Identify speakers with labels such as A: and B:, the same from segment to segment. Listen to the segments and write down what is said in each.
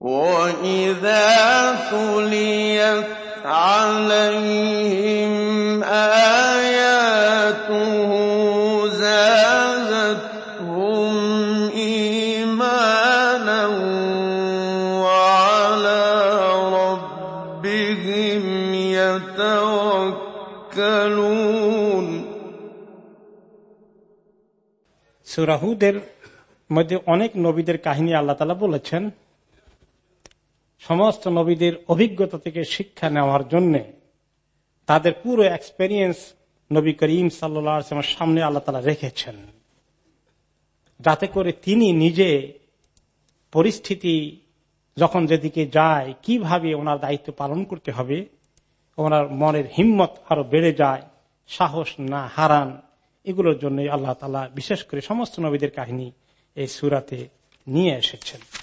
A: وَإِذَا تُلِيَتْ عَلَيْهِمْ آيَاتُهُ زَادَتْهُمْ إِيمَانًا وَعَلَىٰ رَبِّهِمْ يَتَوَكَّلُونَ
B: সূরা হুদের মধ্যে অনেক নবীদের কাহিনী আল্লাহ তালা বলেছেন সমস্ত নবীদের অভিজ্ঞতা থেকে শিক্ষা নেওয়ার জন্য তাদের পুরো এক্সপেরিয়েন্স নবী করিম সাল্লামের সামনে আল্লাহ তালা রেখেছেন। যাতে করে তিনি নিজে পরিস্থিতি যখন যেদিকে যায়, কীভাবে ওনার দায়িত্ব পালন করতে হবে, ওনার মনের হিম্মত আরও বেড়ে যায়, সাহস না হারান, এগুলোর জন্য আল্লাহ তালা বিশেষ করে সমস্ত নবীদের কাহিনী এই সুরাতে নিয়ে এসেছেন।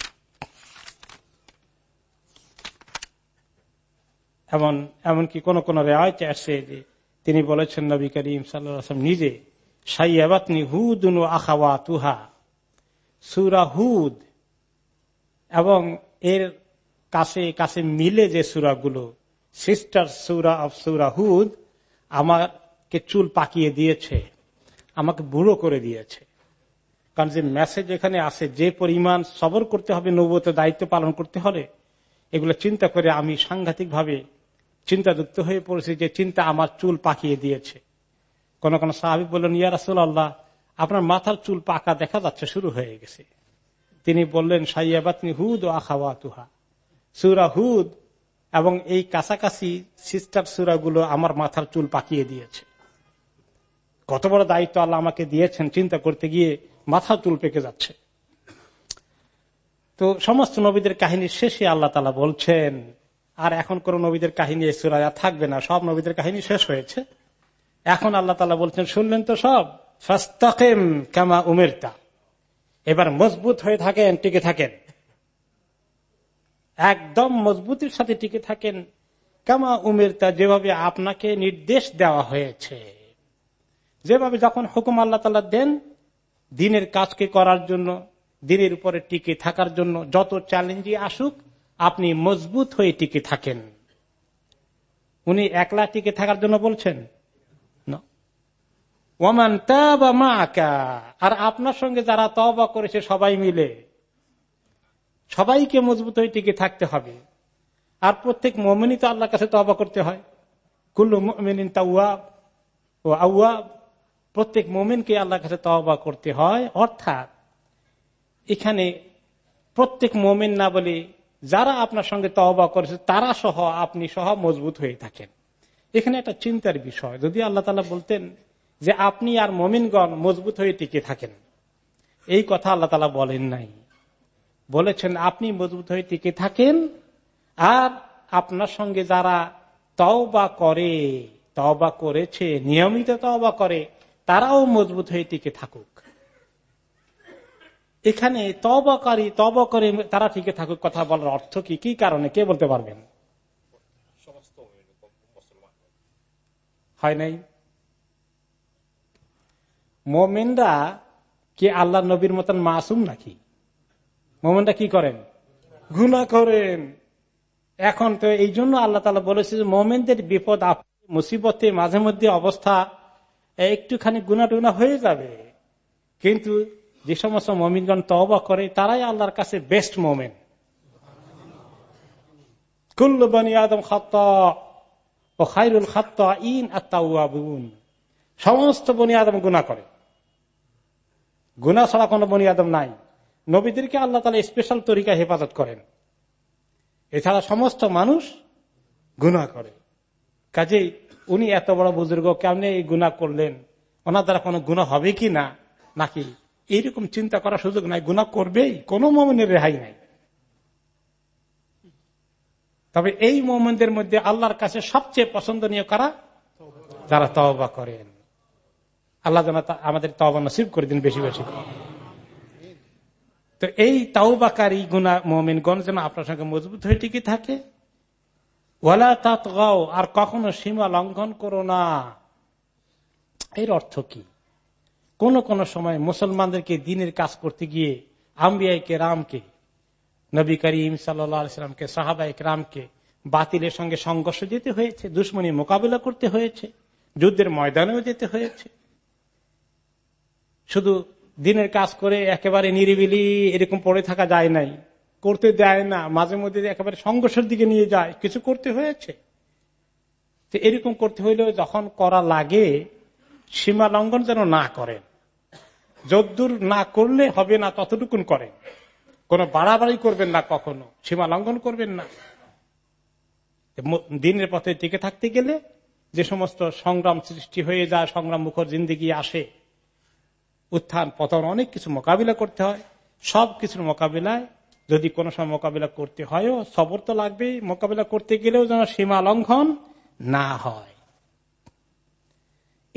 B: এমন, এমনকি কোন কোন রেওয়ায়তে আসে যে তিনি বলেছেন, নবী করিম সাল্লাম নিজে, সাইয়াবাতনি হুদ আখাওয়া তুহা সুরা হুদ এবং এর কাছে কাছে মিলে যে সুরাগুলো, সিস্টার সুরা অফ সুরা হুদ আমাকে চুল পাকিয়ে দিয়েছে, আমাকে বুড়ো করে দিয়েছে। কারণ যে মেসেজ এখানে আছে যে পরিমাণ সবর করতে হবে নবতে দায়িত্ব পালন করতে হলে, এগুলো চিন্তা করে আমি সাংঘাতিক ভাবে চিন্তাযুক্ত হয়ে পড়েছি যে চিন্তা আমার চুল পাকিয়ে দিয়েছে। কোন কোন সাহাবি বললেন, ইয়া রাসুল আল্লাহ আপনার মাথার চুল পাকা দেখা যাচ্ছে, শুরু হয়ে গেছে। তিনি বললেন, সাইয়াবাতনি হুদ ও আখাওয়া তুহা সুরা হুদ এবং এই কাছাকাছি সিস্টার সুরাগুলো আমার মাথার চুল পাকিয়ে দিয়েছে। কত বড় দায়িত্ব আল্লাহ আমাকে দিয়েছেন চিন্তা করতে গিয়ে মাথা চুল পেকে যাচ্ছে। তো সমস্ত নবীদের কাহিনীর শেষে আল্লাহ তালা বলছেন আর এখন কোন নবীদের কাহিনী সুরায়া থাকবে না, সব নবীদের কাহিনী শেষ হয়েছে। এখন আল্লাহ তালা বলছেন, শুনলেন তো সব? ফাস্তাকেম কামা উমেরতা। এবার মজবুত হয়ে থাকেন, টিকে থাকেন। একদম মজবুতির সাথে টিকে থাকেন। কামা উমেরতা, যেভাবে আপনাকে নির্দেশ দেওয়া হয়েছে। যেভাবে যখন হুকুম আল্লাহ তালা দেন, দিনের কাজকে করার জন্য, দিনের উপরে টিকে থাকার জন্য, যত চ্যালেঞ্জই আসুক আপনি মজবুত হয়ে টিকে থাকেন। উনি একলা টিকে থাকার জন্য বলছেন ওমান মা আর আপনার সঙ্গে যারা তবা করেছে সবাই মিলে, সবাইকে মজবুত হয়ে টিকে থাকতে হবে। আর প্রত্যেক মোমিনই তো আল্লাহর কাছে তবা করতে হয়। কুল্লু মোমিন ও আউয়াব প্রত্যেক মোমেনকে আল্লাহর কাছে তবা করতে হয়। অর্থাৎ এখানে প্রত্যেক মোমেন না বলে যারা আপনার সঙ্গে তহবা করেছে, তারা সহ আপনি সহ মজবুত হয়ে থাকেন। এখানে একটা চিন্তার বিষয়। যদি আল্লাহ তালা বলতেন যে আপনি আর মমিনগণ মজবুত হয়ে টিকে থাকেন, এই কথা আল্লাহ তালা বলেন নাই। বলেছেন, আপনি মজবুত হয়ে টিকে থাকেন, আর আপনার সঙ্গে যারা তওবা করে, তওবা করেছে, নিয়মিত তওবা করে, তারাও মজবুত হয়ে টিকে থাকুক। এখানে তবকারী তব করে তারা টিকে থাকুক, কথা বলার অর্থ কি? কি কারণে? কে বলতে পারবেন? হয় নাই? মোমেনরা কি আল্লাহ নবীর মতন মাসুম নাকি? মোমেনরা কি করেন? গুণা করেন। এখন তো এই জন্য আল্লাহ তালা বলেছে যে মোমেনদের বিপদ মুসিবতে মাঝে মধ্যে অবস্থা, একটুখানি গুনা টুনা হয়ে যাবে। কিন্তু যে সমস্ত মমিনগণ তবা করে, তারাই আল্লাহর কাছে বেস্ট মোমেন। কুল্লু বনি আদম খাত ও খাইরুল খাত ইন আত্মাউন সমস্ত বনি আদম গুণা করে। গুণা ছাড়া কোন বনি আদম নাই। নবীদেরকে আল্লাহ তালা স্পেশাল তরিকা হেফাজত করেন। এছাড়া সমস্ত মানুষ গুণা করে। কাজেই উনি এত বড় বুজুর্গ, কেমনে এই গুণা করলেন? ওনার দ্বারা কোনো গুণা হবে কি না? নাকি এইরকম চিন্তা করার সুযোগ নাই গুণা করবেই, কোন মোমেনের রেহাই নাই। তবে এই মোমেনদের মধ্যে আল্লাহর কাছে সবচেয়ে পছন্দনীয় কারা? যারা তওবা করেন। আল্লাহ যেন আমাদের তওবা নসিব করে দিন বেশি বেশি তো এই তাওবাকারী গুণা মোমেনগণ যেন আপনার সঙ্গে মজবুত হয়ে টিকে থাকে। ওয়ালা তাত আর কখনো সীমা লঙ্ঘন করো না। এর অর্থ কি? কোন কোন সময় মুসলমানদেরকে দিনের কাজ করতে গিয়ে আম্বিয়াইকে রামকে নবী করিম সাল্লামকে সাহাবা ইকরামকে বাতিলের সঙ্গে সংঘর্ষ যেতে হয়েছে, দুশ্মনী মোকাবিলা করতে হয়েছে, যুদ্ধের ময়দানেও যেতে হয়েছে। শুধু দিনের কাজ করে একেবারে নিরিবিলি এরকম পড়ে থাকা যায় নাই, করতে দেয় না, মাঝে মধ্যে একেবারে সংঘর্ষের দিকে নিয়ে যায়, কিছু করতে হয়েছে। তো এরকম করতে হইলেও যখন করা লাগে সীমা লঙ্ঘন যেন না করেন। যদ্দূর না করলে হবে না ততটুকুন করেন। কোন বাড়াবাড়ি করবেন না কখনো। সীমা লঙ্ঘন করবেন না। দিনের পথে টিকে থাকতে গেলে যে সমস্ত সংগ্রাম সৃষ্টি হয়ে যায়, সংগ্রাম মুখর জিন্দিগি আসে, উত্থান পতন অনেক কিছু মোকাবিলা করতে হয়। সব কিছুর মোকাবিলায় যদি কোনো সময় মোকাবিলা করতে হয়ও, সবর তো লাগবেই। মোকাবিলা করতে গেলেও যেন সীমা লঙ্ঘন না হয়।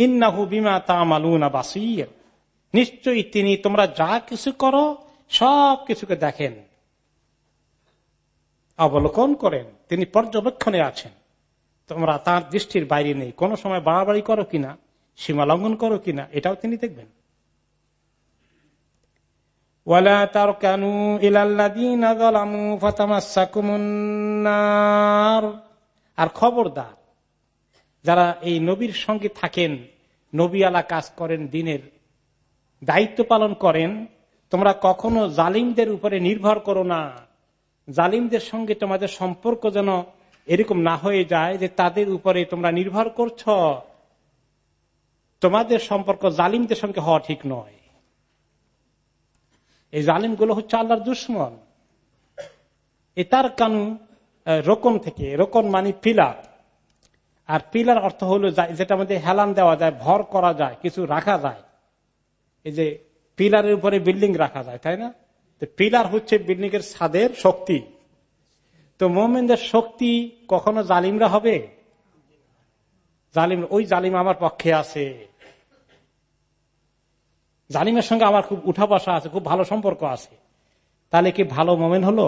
B: ইন্নাহু বিমা তামালুনা বাসির। নিশ্চয়ই তিনি তোমরা যা কিছু করো, সব কিছুকে দেখেন। অবলোকন করেন, তিনি পর্যবেক্ষণে আছেন। তোমরা তার দৃষ্টির বাইরে নেই। কোন সময় বাড়াবাড়ি করো কিনা, সীমা লঙ্ঘন করো কিনা, এটাও তিনি দেখবেন। আর খবরদার, যারা এই নবীর সঙ্গে থাকেন নবীওয়ালা কাজ করেন, দিনের দায়িত্ব পালন করেন। তোমরা কখনো জালিমদের উপরে নির্ভর করো না। জালিমদের সঙ্গে তোমাদের সম্পর্ক যেন এরকম না হয়ে যায় যে তাদের উপরে তোমরা নির্ভর করছ। তোমাদের সম্পর্ক জালিমদের সঙ্গে হওয়া ঠিক নয়। এই জালিমগুলো হচ্ছে আল্লাহর দুশ্মন। এ তার কানু রোকন থেকে, রোকন মানে পিলার। আর পিলার অর্থ হলো যেটা মধ্যে হেলান দেওয়া যায়, ভর করা যায়, কিছু রাখা যায়। এই যে পিলারের উপরে বিল্ডিং রাখা যায়, তাই না? তো পিলার হচ্ছে বিল্ডিং এর ছাদের শক্তি। তো মোমেনদের শক্তি কখনো জালিমরা হবে? জালিম, ওই জালিম আমার পক্ষে আছে। জালিমের সঙ্গে আমার খুব উঠা বসা আছে, খুব ভালো সম্পর্ক আছে। তাহলে কি ভালো মোমেন হলো?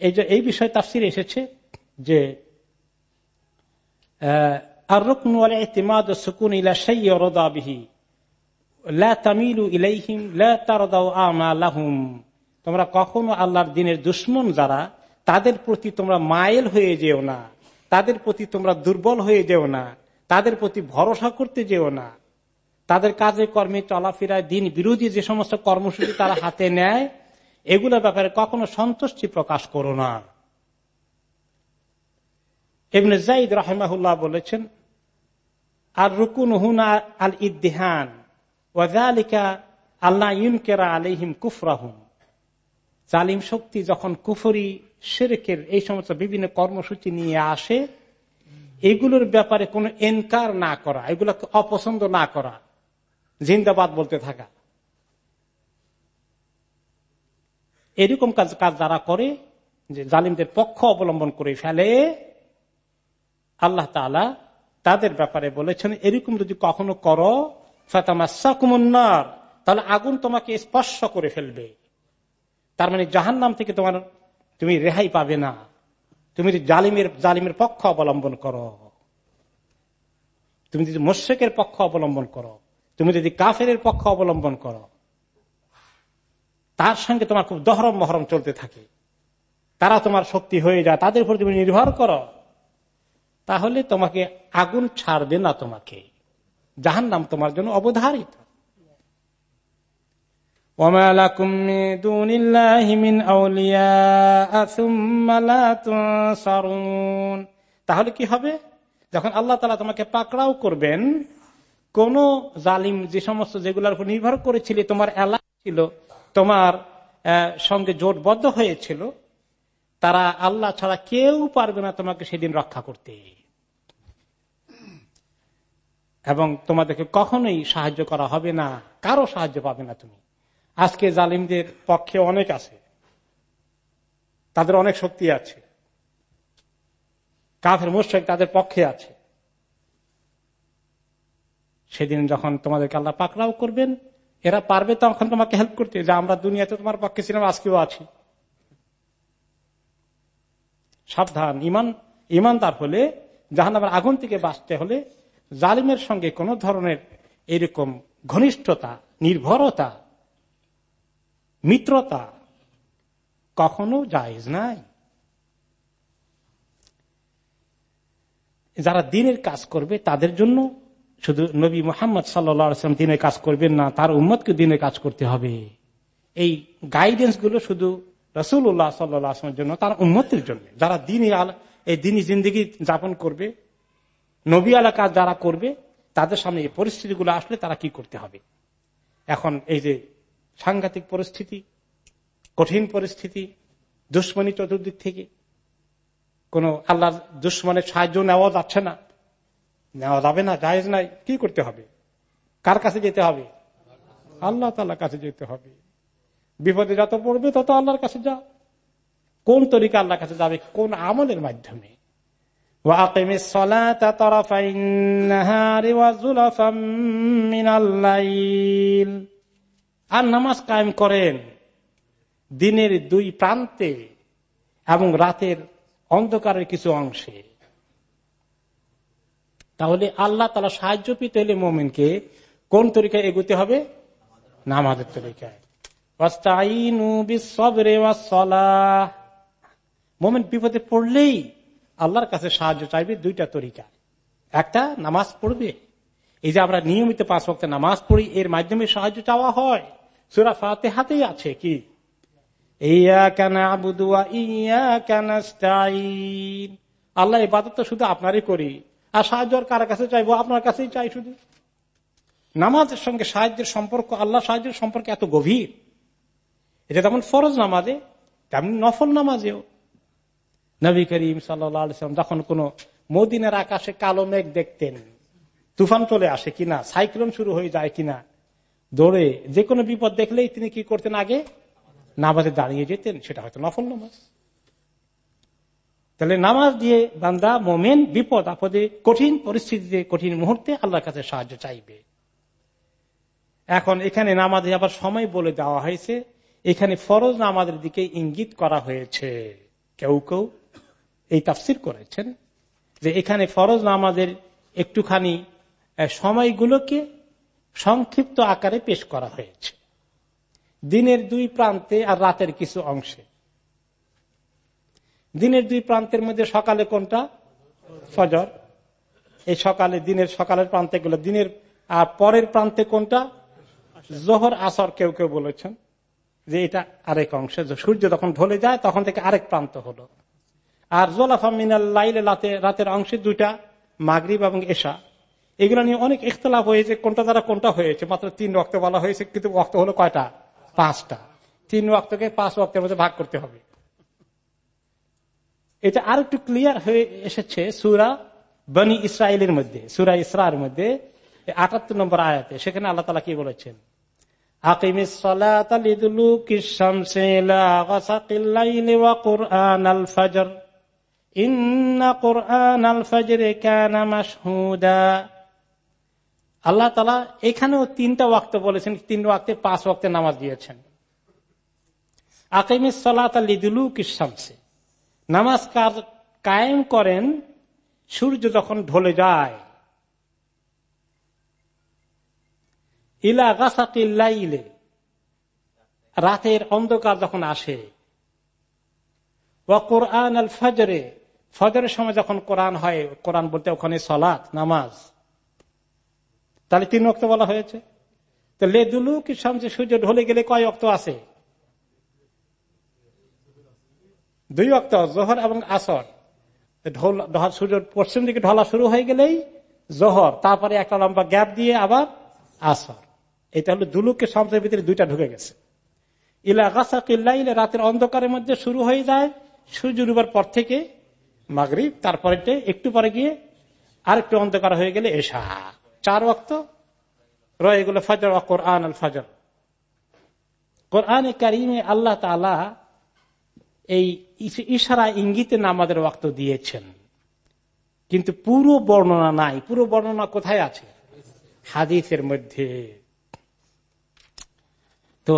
B: এই যে, এই বিষয়ে তাফসির এসেছে যে আর রকম ইতিমাদ সুকুন ইলা সেই তোমরা কখনো আল্লাহর দিনের দুশ্মন যারা, তাদের প্রতি তোমরা মায়েল হয়ে যেও না। তাদের প্রতি তোমরা দুর্বল হয়ে যেও না। তাদের প্রতি ভরসা করতে যেও না। তাদের কাজে, কর্মে, চলাফেরায়, দিন বিরোধী যে সমস্ত কর্মসূচি তারা হাতে নেয়, এগুলোর ব্যাপারে কখনো সন্তুষ্টি প্রকাশ করো না। এমনি জাইদ রাহেমাহুল্লাহ বলেছেন আর রুকুন হুনা আল ইদ্দিহান ওয়াজালিকা আল্লাহ ইউনকেরা আলিহিম কুফরাহুম। জালিম শক্তি যখন কুফরি সেরেকের এই সমস্ত বিভিন্ন কর্মসূচি নিয়ে আসে, এগুলোর ব্যাপারে কোনো এনকার না করা, এগুলোকে অপছন্দ না করা, জিন্দাবাদ বলতে থাকা। এরকম কাজ কাজ যারা করে, যে জালিমদের পক্ষ অবলম্বন করে ফেলে আল্লাহ তালা তাদের ব্যাপারে বলেছেন, এরকম যদি কখনো করো, ফাতামাসাকুমুন্নার তাহলে আগুন তোমাকে স্পর্শ করে ফেলবে। তার মানে জাহান নাম থেকে তোমার, তুমি রেহাই পাবে না। তুমি জালিমের জালিমের পক্ষ অবলম্বন করো, তুমি যদি মোশেকের পক্ষ অবলম্বন করো, তুমি যদি কাফের পক্ষ অবলম্বন করো, তার সঙ্গে তোমার খুব দহরম মহরম চলতে থাকে। তারা তোমার শক্তি হয়ে যায়, তাদের উপর তুমি নির্ভর করো। তাহলে তোমাকে আগুন ছাড়বে না তোমাকে। জাহান নাম তোমার জন্য অবধারিত। তাহলে কি হবে? যখন আল্লাহ তালা তোমাকে পাকড়াও করবেন, কোন জালিম যে সমস্ত যেগুলোর উপর নির্ভর করেছিল, তোমার এলাকা ছিল, তোমার সঙ্গে জোটবদ্ধ হয়েছিল তারা আল্লাহ ছাড়া কেউ পারবে না তোমাকে সেদিন রক্ষা করতে। এবং তোমাদেরকে কখনোই সাহায্য করা হবে না, কারও সাহায্য পাবে না তুমি। আজকে জালিমদের পক্ষে অনেক আছে। তাদের অনেক শক্তি আছে। কাফের মোশেক তাদের পক্ষে আছে। সেদিন যখন তোমাদেরকে আল্লাহ পাকড়াও করবেন, এরা পারবে তখন তোমাকে হেল্প করতে। যে আমরা দুনিয়াতে তোমার পক্ষে ছিলাম, আজকেও আছি। সাবধান, ইমান, ইমানদার হলে জাহান আমার আগুন থেকে বাঁচতে হলে জালিমের সঙ্গে কোন ধরনের এরকম ঘনিষ্ঠতা, নির্ভরতা, মিত্রতা কখনো জায়েজ নাই। যারা দিনের কাজ করবে তাদের জন্য শুধু নবী মোহাম্মদ সাল্লাম দিনের কাজ করবেন না, তার উম্মতকে দিনের কাজ করতে হবে। এই গাইডেন্সগুলো শুধু রসুল্লাহ সাল্লামের জন্য, তার উন্মতের জন্য, যারা দিনই এই দিনই জিন্দগি যাপন করবে, নবী আলা কাজ যারা করবে, তাদের সামনে এই পরিস্থিতিগুলো আসলে তারা কি করতে হবে? এখন এই যে সাংঘাতিক পরিস্থিতি, কঠিন পরিস্থিতি, দুশ্মনী চতুর্দিক থেকে, কোন আল্লাহ দুশ্মনের সাহায্য নেওয়া যাচ্ছে না, নেওয়া যাবে না, জায়েজ নাই, কি করতে হবে? কার কাছে যেতে হবে? আল্লাহ তাল্লাহ কাছে যেতে হবে। বিপদে যত পড়বে তত আল্লাহর কাছে যা। কোন তরিকা আল্লাহর কাছে যাবে? কোন আমলের মাধ্যমে? আর নামাজ কায়েম করেন দিনের দুই প্রান্তে এবং রাতের অন্ধকারের কিছু অংশে। তাহলে আল্লাহ তালা সাহায্য পেতে হলে মোমেনকে কোন তরিকায় এগুতে হবে? নামাজের তরিকায়। মোমেন বিপদে পড়লেই আল্লাহর কাছে সাহায্য চাইবে দুইটা তরিকা। একটা, নামাজ পড়বে। এই যে আমরা নিয়মিত পাঁচ বক্তে নামাজ পড়ি, এর মাধ্যমে সাহায্য চাওয়া হয়। সুরা ফাতে হাতেই আছে কি? আল্লাহ ইবাদত তো শুধু আপনারই করি। আর সাহায্য কার কাছে চাইব? আপনার কাছেই চাই শুধু। নামাজের সঙ্গে সাহায্যের সম্পর্ক আল্লাহ সাহায্যের সম্পর্ক এত গভীর। এটা তেমন ফরজ নামাজে, তেমন নফল নামাজেও। নবী করিম সাল্লাম যখন কোন মদিনের আকাশে কালো মেঘ দেখতেন, তুফান চলে আসে কিনা, সাইক্লোন শুরু হয়ে যায় কিনা, দৌড়ে যে কোনো বিপদ দেখলেই তিনি কি করতেন আগে? নামাজে দাঁড়িয়ে যেতেন, সেটা হয়তো নফল নামাজ। তাহলে নামাজ দিয়ে বান্দা মোমেন, বিপদ, আপদে, কঠিন পরিস্থিতিতে, কঠিন মুহূর্তে আল্লাহর কাছে সাহায্য চাইবে। এখন এখানে নামাজে আবার সময় বলে দেওয়া হয়েছে এখানে ফরজ নামাজের দিকে ইঙ্গিত করা হয়েছে। কেউ কেউ এই তাফসির করেছেন যে এখানে ফরজ নামাজের একটুখানি সময়গুলোকে সংক্ষিপ্ত আকারে পেশ করা হয়েছে। দিনের দুই প্রান্তে আর রাতের কিছু অংশে। দিনের দুই প্রান্তের মধ্যে সকালে কোনটা? ফজর। এই সকালে, দিনের সকালের প্রান্তে গুলো, দিনের, আর পরের প্রান্তে কোনটা? জোহর, আসর কেউ কেউ বলেছেন। যে এটা আরেক অংশে সূর্য যখন ঢলে যায়, তখন থেকে আরেক প্রান্ত হলো। আর জোলাফা মিনাল লাইলে রাতের অংশে দুইটা, মাগরিব এবং এশা। এগুলো নিয়ে অনেক ইখতলাফ হয়েছে, কোনটা দ্বারা কোনটা হয়েছে। মাত্র তিন রক্ত বলা হয়েছে, কিন্তু রক্ত হলো কয়টা? পাঁচটা। তিন রক্তকে পাঁচ রক্তের মধ্যে ভাগ করতে হবে। এটা আর একটু ক্লিয়ার হয়ে এসেছে সুরা বনি ইসরায়েলের মধ্যে, সুরা ইসরার মধ্যে, আটাত্তর নম্বর আয়াতে। সেখানে আল্লাহ তালা কি বলেছেন? আল্লাহ তালা এখানেও তিনটা ওয়াক্ত বলেছেন, তিন ওয়াক্তে পাঁচ ওয়াক্তে নামাজ দিয়েছেন। আকিমিস সলাত লিদুলু কিসামসে নামাজ কায়েম করেন, সূর্য যখন ঢলে যায় ইলা গাছাতিল্লাইলে রাতের অন্ধকার যখন আসে কোরআন আল ফজরে, ফজরের সময় যখন কোরআন হয়, কোরআন বলতে ওখানে সলাৎ, নামাজ। তাহলে তিন অক্ত বলা হয়েছে। তো লেদুলু কি সামনে সূর্য ঢলে গেলে কয় অক্ত আছে? দুই অক্ত জোহর এবং আসর। ঢোল, সূর্য পশ্চিম দিকে ঢলা শুরু হয়ে গেলেই জোহর, তারপরে একটা লম্বা গ্যাপ দিয়ে আবার আসর। এটা হলো দুলুকের শব্দের ভিতরে দুইটা ঢুকে গেছে। ইলা গাছা কিল্লা ইলে রাতের অন্ধকারের মধ্যে শুরু হয়ে যায়, সূর্য ডুবার পর থেকে মাগরিব, তারপরে একটু পরে গিয়ে আরেকটু অন্ধকার হয়ে গেলে এসা চার অক্ত রয়ে গেল ফজর কোরআন আল ফজর। কোরআনে কারিমে আল্লাহ তালা এই ইশারা ইঙ্গিতে নামাজের ওয়াক্ত দিয়েছেন। কিন্তু পুরো বর্ণনা নাই। পুরো বর্ণনা কোথায় আছে? হাদিসের মধ্যে। তো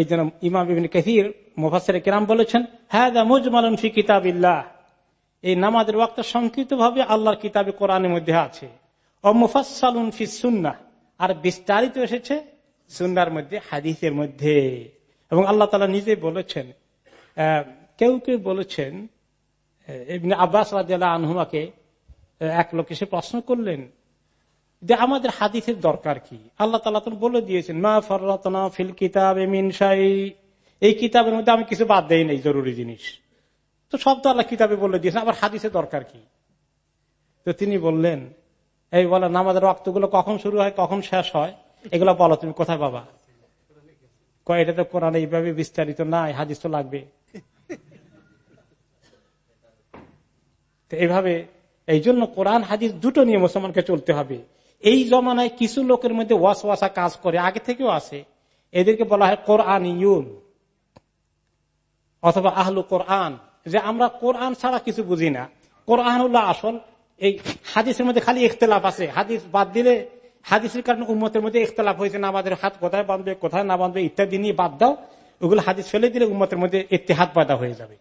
B: এই জন্য ইমাম বিবিন কাহির মুফাসের কেরাম বলেছেন হ্যাঁ দা মুজমালন ফি কিতাবিল্লাহ। এই নামাজের ওয়াক্ত সংকৃত ভাবে আল্লাহর কিতাবে কোরআনের মধ্যে আছে, ও মুফাসালুন ফি সুন্না আর বিস্তারিত এসেছে সুন্নার মধ্যে, হাদিসের মধ্যে। এবং আল্লাহ তালা নিজে বলেছেন কেউ কেউ বলেছেন আব্বাস রাজিয়াল্লাহ আনহুমাকে এক লোক এসে প্রশ্ন করলেন যে আমাদের হাদিসের দরকার কি? আল্লাহ তালা তো বলে দিয়েছেন, মা ফরতনা ফিল কিতাব মিনসাই এই কিতাবের মধ্যে আমি কিছু বাদ দেই নাই, জরুরি জিনিস। তো সব তো আল্লাহ কিতাবে বলে দিয়েছেন, আবার হাদিসের দরকার কি? তো তিনি বললেন, এই বলে নামাজের রক্তগুলো কখন শুরু হয়, কখন শেষ হয়? এগুলো বলো, তুমি কোথায় পাবা? কয়, এটা তো কোরআন এইভাবে বিস্তারিত নাই, হাদিস তো লাগবে। তো এইভাবে এই জন্য কোরআন, হাদিস দুটো নিয়ে মুসলমানকে চলতে হবে। এই জমানায় কিছু লোকের মধ্যে ওয়াস ওয়াসা কাজ করে, আগে থেকেও আছে। এদেরকে বলা হয় কোরআন ইউন অথবা আহলু কোরআন। যে আমরা কোরআন ছাড়া কিছু বুঝি না। কোরআন হলো আসল, এই হাদিসের মধ্যে খালি ইখতলাফ আছে। হাদিস বাদ দিলে, হাদিসের কারণে উম্মতের মধ্যে ইখতলাফ হয়েছে না আমাদের হাত কোথায় বাঁধবে, কোথায় না বাঁধবে, ইত্যাদি নিয়ে বাদ দাও। ওগুলো হাদিস ফেলে দিলে উম্মতের মধ্যে ইতিহাদ পয়দা হয়ে যাবে।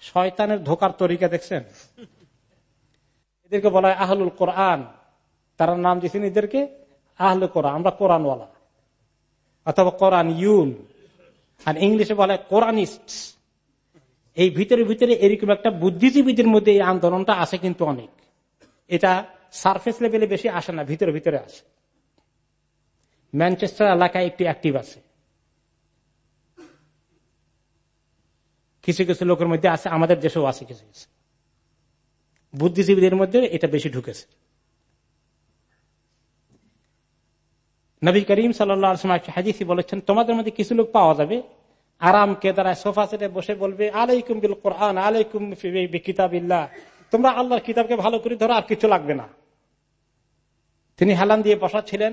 B: শয়তানের ধোকার তরিকা দেখছেন? এদেরকে বলা হয় আহলুল কোরআন। তারা নাম দিয়েছেন এদেরকে আহলু কোরআন, আমরা কোরআনওয়ালা। অথবা কোরআন ইউন আর ইংলিশে বলা কোরআনিস্ট। এই ভিতরে ভিতরে এরকম একটা বুদ্ধিজীবীদের মধ্যে এই আন্দোলনটা আছে কিন্তু অনেক। এটা সারফেস লেভেলে বেশি আসে না, ভিতরে ভিতরে আসে। ম্যানচেস্টার এলাকায় একটি অ্যাক্টিভ আছে। কিছু কিছু লোকের মধ্যে আছে, আমাদের দেশেও আছে কিছু কিছু। বুদ্ধিজীবীদের মধ্যে এটা বেশি ঢুকেছে। নবী করিম সাল্লাম বলেছেন, তোমাদের মধ্যে কিছু লোক পাওয়া যাবে, আরাম কে দ্বারা সোফা সেটে বসে বলবে, আলাইকুম বিল কোরআন, আলাইকুম কিতাবিল্লাহ, তোমরা আল্লাহর কিতাবকে ভালো করে ধরো, আর কিছু লাগবে না। তিনি হেলান দিয়ে বসা ছিলেন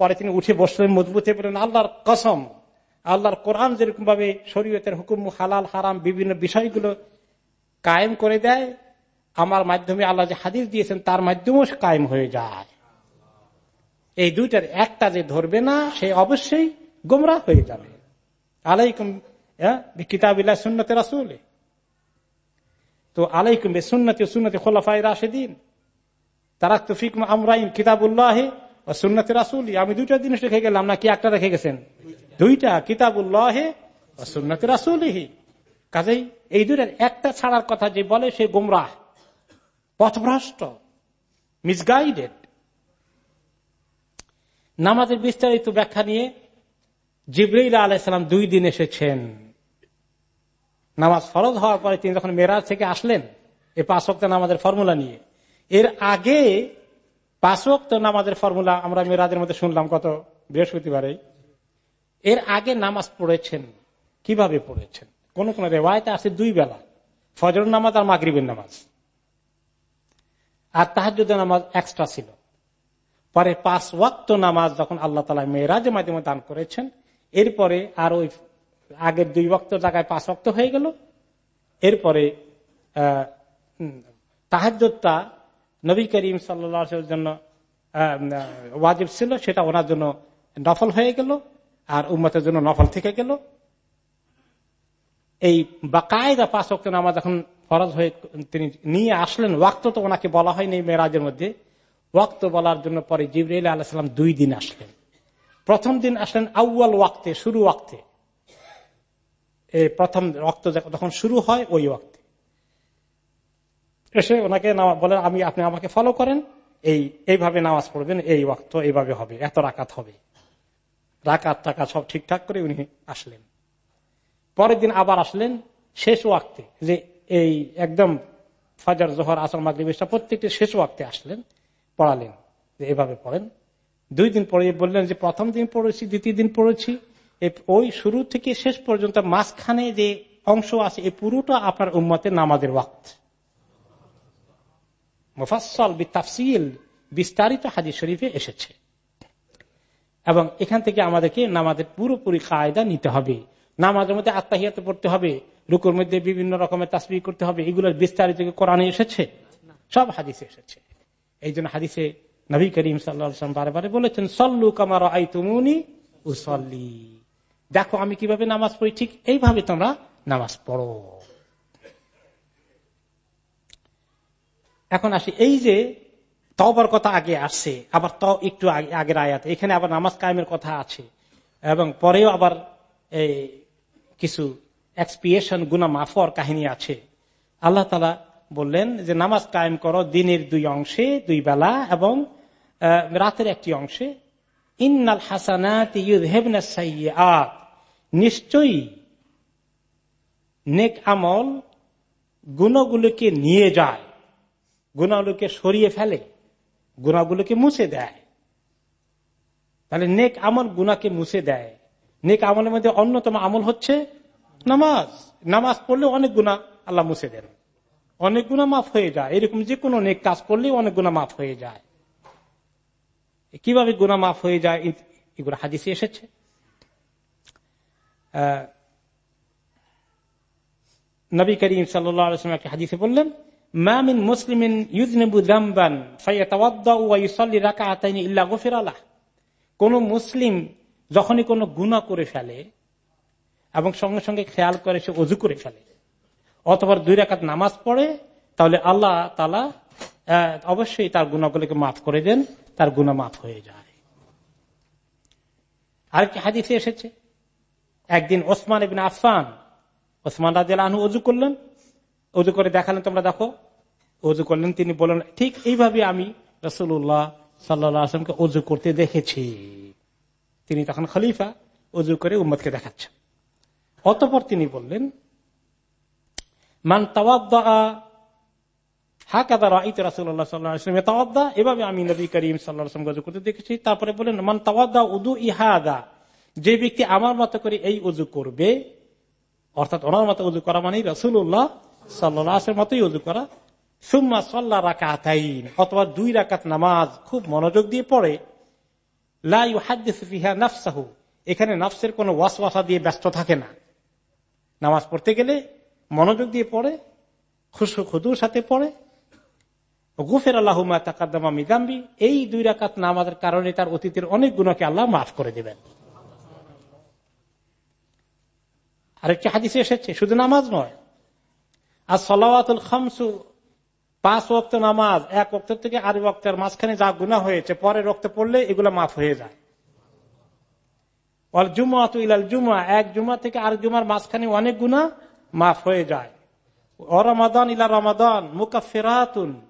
B: পরে তিনি উঠে বসলেন, মজবুত হয়ে বললেন, আল্লাহর কসম, আল্লাহর কোরআন যেরকম ভাবে শরীয়তের হুকুম, হালাল, হারাম, বিভিন্ন বিষয়গুলো কায়েম করে দেয়, আমার মাধ্যমে আল্লাহ যে হাদিস দিয়েছেন, তার মাধ্যমেও কায়েম হয়ে যায়। এই দুইটার একটা যে ধরবে না, সে অবশ্যই গোমরা হয়ে যাবে। আলাইকুম কিতাবিল্লা সুন্নতে রাসুলে। তো আলাইকুম বে সুন্নতি সুন্নতি খোলাফাই রাশেদিন। তারা তফিক আমরাইন কিতাবুল্লাহ ও সুন্নতি রাসুল। আমি দুইটা জিনিস রেখে গেলাম না কি একটা রেখে গেছেন? দুইটা, কিতাবুল্লাহ ও সুন্নতি রাসুলিহি। কাজেই এই দুইটার একটা ছাড়ার কথা যে বলে, সে গোমরাহ। পথভ্রষ্ট মিসগাইডেড নামাজের বিস্তারিত ব্যাখ্যা নিয়ে জিব্রাইল আলাইসালাম দুই দিন এসেছেন। নামাজ ফরজ হওয়ার পরে তিনি যখন মেরাজ থেকে আসলেন এই পাঁচ ওক্ত নামাজের ফর্মুলা নিয়ে। এর আগে পাঁচ ওক্ত নামাজের ফর্মুলা আমরা মেরাজের মধ্যে শুনলাম কত বৃহস্পতিবারে এর আগে নামাজ পড়েছেন। কীভাবে পড়েছেন? কোন কোন রেওয়ায়তে আছে দুই বেলা। ফজর নামাজ আর মাগরিবের নামাজ। আর তাহাজুদের নামাজ এক্সট্রা ছিল। পরে পাঁচ ওয়াক্ত নামাজ যখন আল্লাহ তালা মেয়েরাজের মাধ্যমে দান করেছেন, এরপরে আর ওই আগের দুই বক্ত জায়গায় পাঁচ ওয়াক্ত হয়ে গেল। এরপরে তাহাজটা নবী করিম সাল্লার জন্য ওয়াজিব ছিল, সেটা ওনার জন্য নফল হয়ে গেল আর উম্মতের জন্য নফল থেকে গেল। এই বাকায়দা পাঁচ ওয়াক্ত নামাজ এখন ফরজ হয়ে তিনি নিয়ে আসলেন, ওয়াক্ত তো ওনাকে বলা হয়নি মেয়েরাজের মধ্যে। ওয়াক্ত বলার জন্য পরে জিবরাইল আলাহাম দুই দিন আসলেন। প্রথম দিন আসলেন আউ্য়াল ওয়াক্তে, শুরু ওয়াক্তে। প্রথম রক্ত যখন শুরু হয়, ওই ওয়াক্তে। এসে ওনাকে বলেন, আমি আপনি আমাকে ফলো করেন। এই এইভাবে নামাজ পড়বেন, এই ওয়াক্ত এইভাবে হবে, এত রাকাত হবে। রাকাত টাকা সব ঠিকঠাক করে উনি আসলেন। পরের দিন আবার আসলেন শেষ ওয়াক্তে, যে এই একদম ফাজার, জোহর, আসর মাগরিবেশটা প্রত্যেকটি শেষ ওয়াক্তে আসলেন। পড়ালেন, যে এভাবে পড়েন। দুই দিন পরে বললেন যে, প্রথম দিন পড়েছি, দ্বিতীয় দিন পড়েছি। ওই শুরু থেকে শেষ পর্যন্ত মাঝখানে যে অংশ আছে এই পুরোটা আপনার উম্মতের নামাজের ওয়াক্ত। মুফাসল তাফসিল বিস্তারিত হাজির শরীফে এসেছে। এবং এখান থেকে আমাদেরকে নামাজের পুরোপুরি কায়দা নিতে হবে। নামাজের মধ্যে আত্মাহিয়াতে পড়তে হবে, রুকুর মধ্যে বিভিন্ন রকমের তাসবি করতে হবে, এগুলোর বিস্তারিত কোরআনে এসেছে? সব হাদিসে এসেছে। এই জন্য হাদিসে নবী করিম সাল্লাম বারে বলেছেন, সল্লু কামার আই তুমুনি উসল্লি। দেখো, আমি কীভাবে নামাজ পড়ি? ঠিক এইভাবে তোমরা নামাজ পড়ো। এখন আসি, এই যে তবার কথা আগে আসছে, আবার ত একটু আগের আয়াত, এখানে আবার নামাজ কায়েমের কথা আছে, এবং পরেও আবার কিছু এক্সপিয়েশন গুনা মাফর কাহিনী আছে। আল্লাহ তালা বললেন যে নামাজ কায়েম করো দিনের দুই অংশে, দুই বেলা, এবং রাতের একটি অংশে। ইন্নাল হাসানাত নিশ্চয়ই নেক আমল গুণগুলোকে নিয়ে যায়, গুণাগুলোকে সরিয়ে ফেলে, গুণাগুলোকে মুছে দেয়। তাহলে নেক আমল গুনাকে মুছে দেয়। নেক আমলের মধ্যে অন্যতম আমল হচ্ছে নামাজ। নামাজ পড়লে অনেক গুণা আল্লাহ মুছে দেন। অনেক গুণা মাফ হয়ে যায়। এরকম যে কোনো নেক কাজ করলে অনেক গুণা মাফ হয়ে যায়। কীভাবে গুণা মাফ হয়ে যায়? এগুলো হাদিসে এসেছে। নবী করিম সাল্লাম একটা হাদিসে বললেন মামিন আলাহ কোন মুসলিম যখনই কোনো গুনাহ করে ফেলে এবং সঙ্গে সঙ্গে খেয়াল করে সে অজু করে ফেলে। অথবা দুই রাকাত নামাজ পড়ে তাহলে আল্লাহ তালা আহ, অবশ্যই তার গুণাগুলিকে মাফ করে দেন তার গুণা মাফ হয়ে যায়। আরেকটি হাদিসে এসেছে একদিন ওসমান ইবিন আফান ওসমান রাজু অজু করলেন অজু করে দেখালেন তোমরা দেখো অজু করলেন তিনি বললেন ঠিক এইভাবে আমি রসুল্লাহ সাল্লাহ আসলামকে অজু করতে দেখেছি। তিনি তখন খলিফা অজু করে উম্মদকে দেখাচ্ছেন। অতপর তিনি বললেন মান রাসুল্লাহ এভাবে আমি করিম করতে দেখেছি। তারপরে ইহাদা যে ব্যক্তি আমার মতো করে এই উজু করবে, অর্থাৎ ওনার মতো উজু করা মানে রসুল্লাহ সাল্লাহ মতোই উজু করা। সুম্মা সাল্লা রাকাতাইন, অথবা দুই রাকাত নামাজ খুব মনোযোগ দিয়ে পড়ে। লাই হাদিসা নাফসাহু, এখানে নফসের কোন ওয়াসওয়াসা দিয়ে ব্যস্ত থাকে না। নামাজ পড়তে গেলে মনোযোগ দিয়ে পড়ে, খুশু খুদুর সাথে পড়ে। গুফের আল্লাহুমা তাকাদ্দামা মিদাম্বি, এই দুই রাকাত নামাজের কারণে তার অতীতের অনেক গুণকে আল্লাহ মাফ করে দেবেন। আরেকটি হাদিসে এসেছে, শুধু নামাজ নয়। আর সলাওয়াতুল খামসু, পাঁচ ওক্ত নামাজ, এক অক্ত থেকে আরেক ওক্তের মাঝখানে যা গুণা হয়েছে পরে রক্ত পড়লে এগুলো মাফ হয়ে যায়। অল জুমা তো ইলাল জুমা এক জুমা থেকে আরেক জুমার মাঝখানে অনেক গুণা মাফ হয়ে যায়। অ রমাদান ইলা রমাদান মুকাফেরাতুন।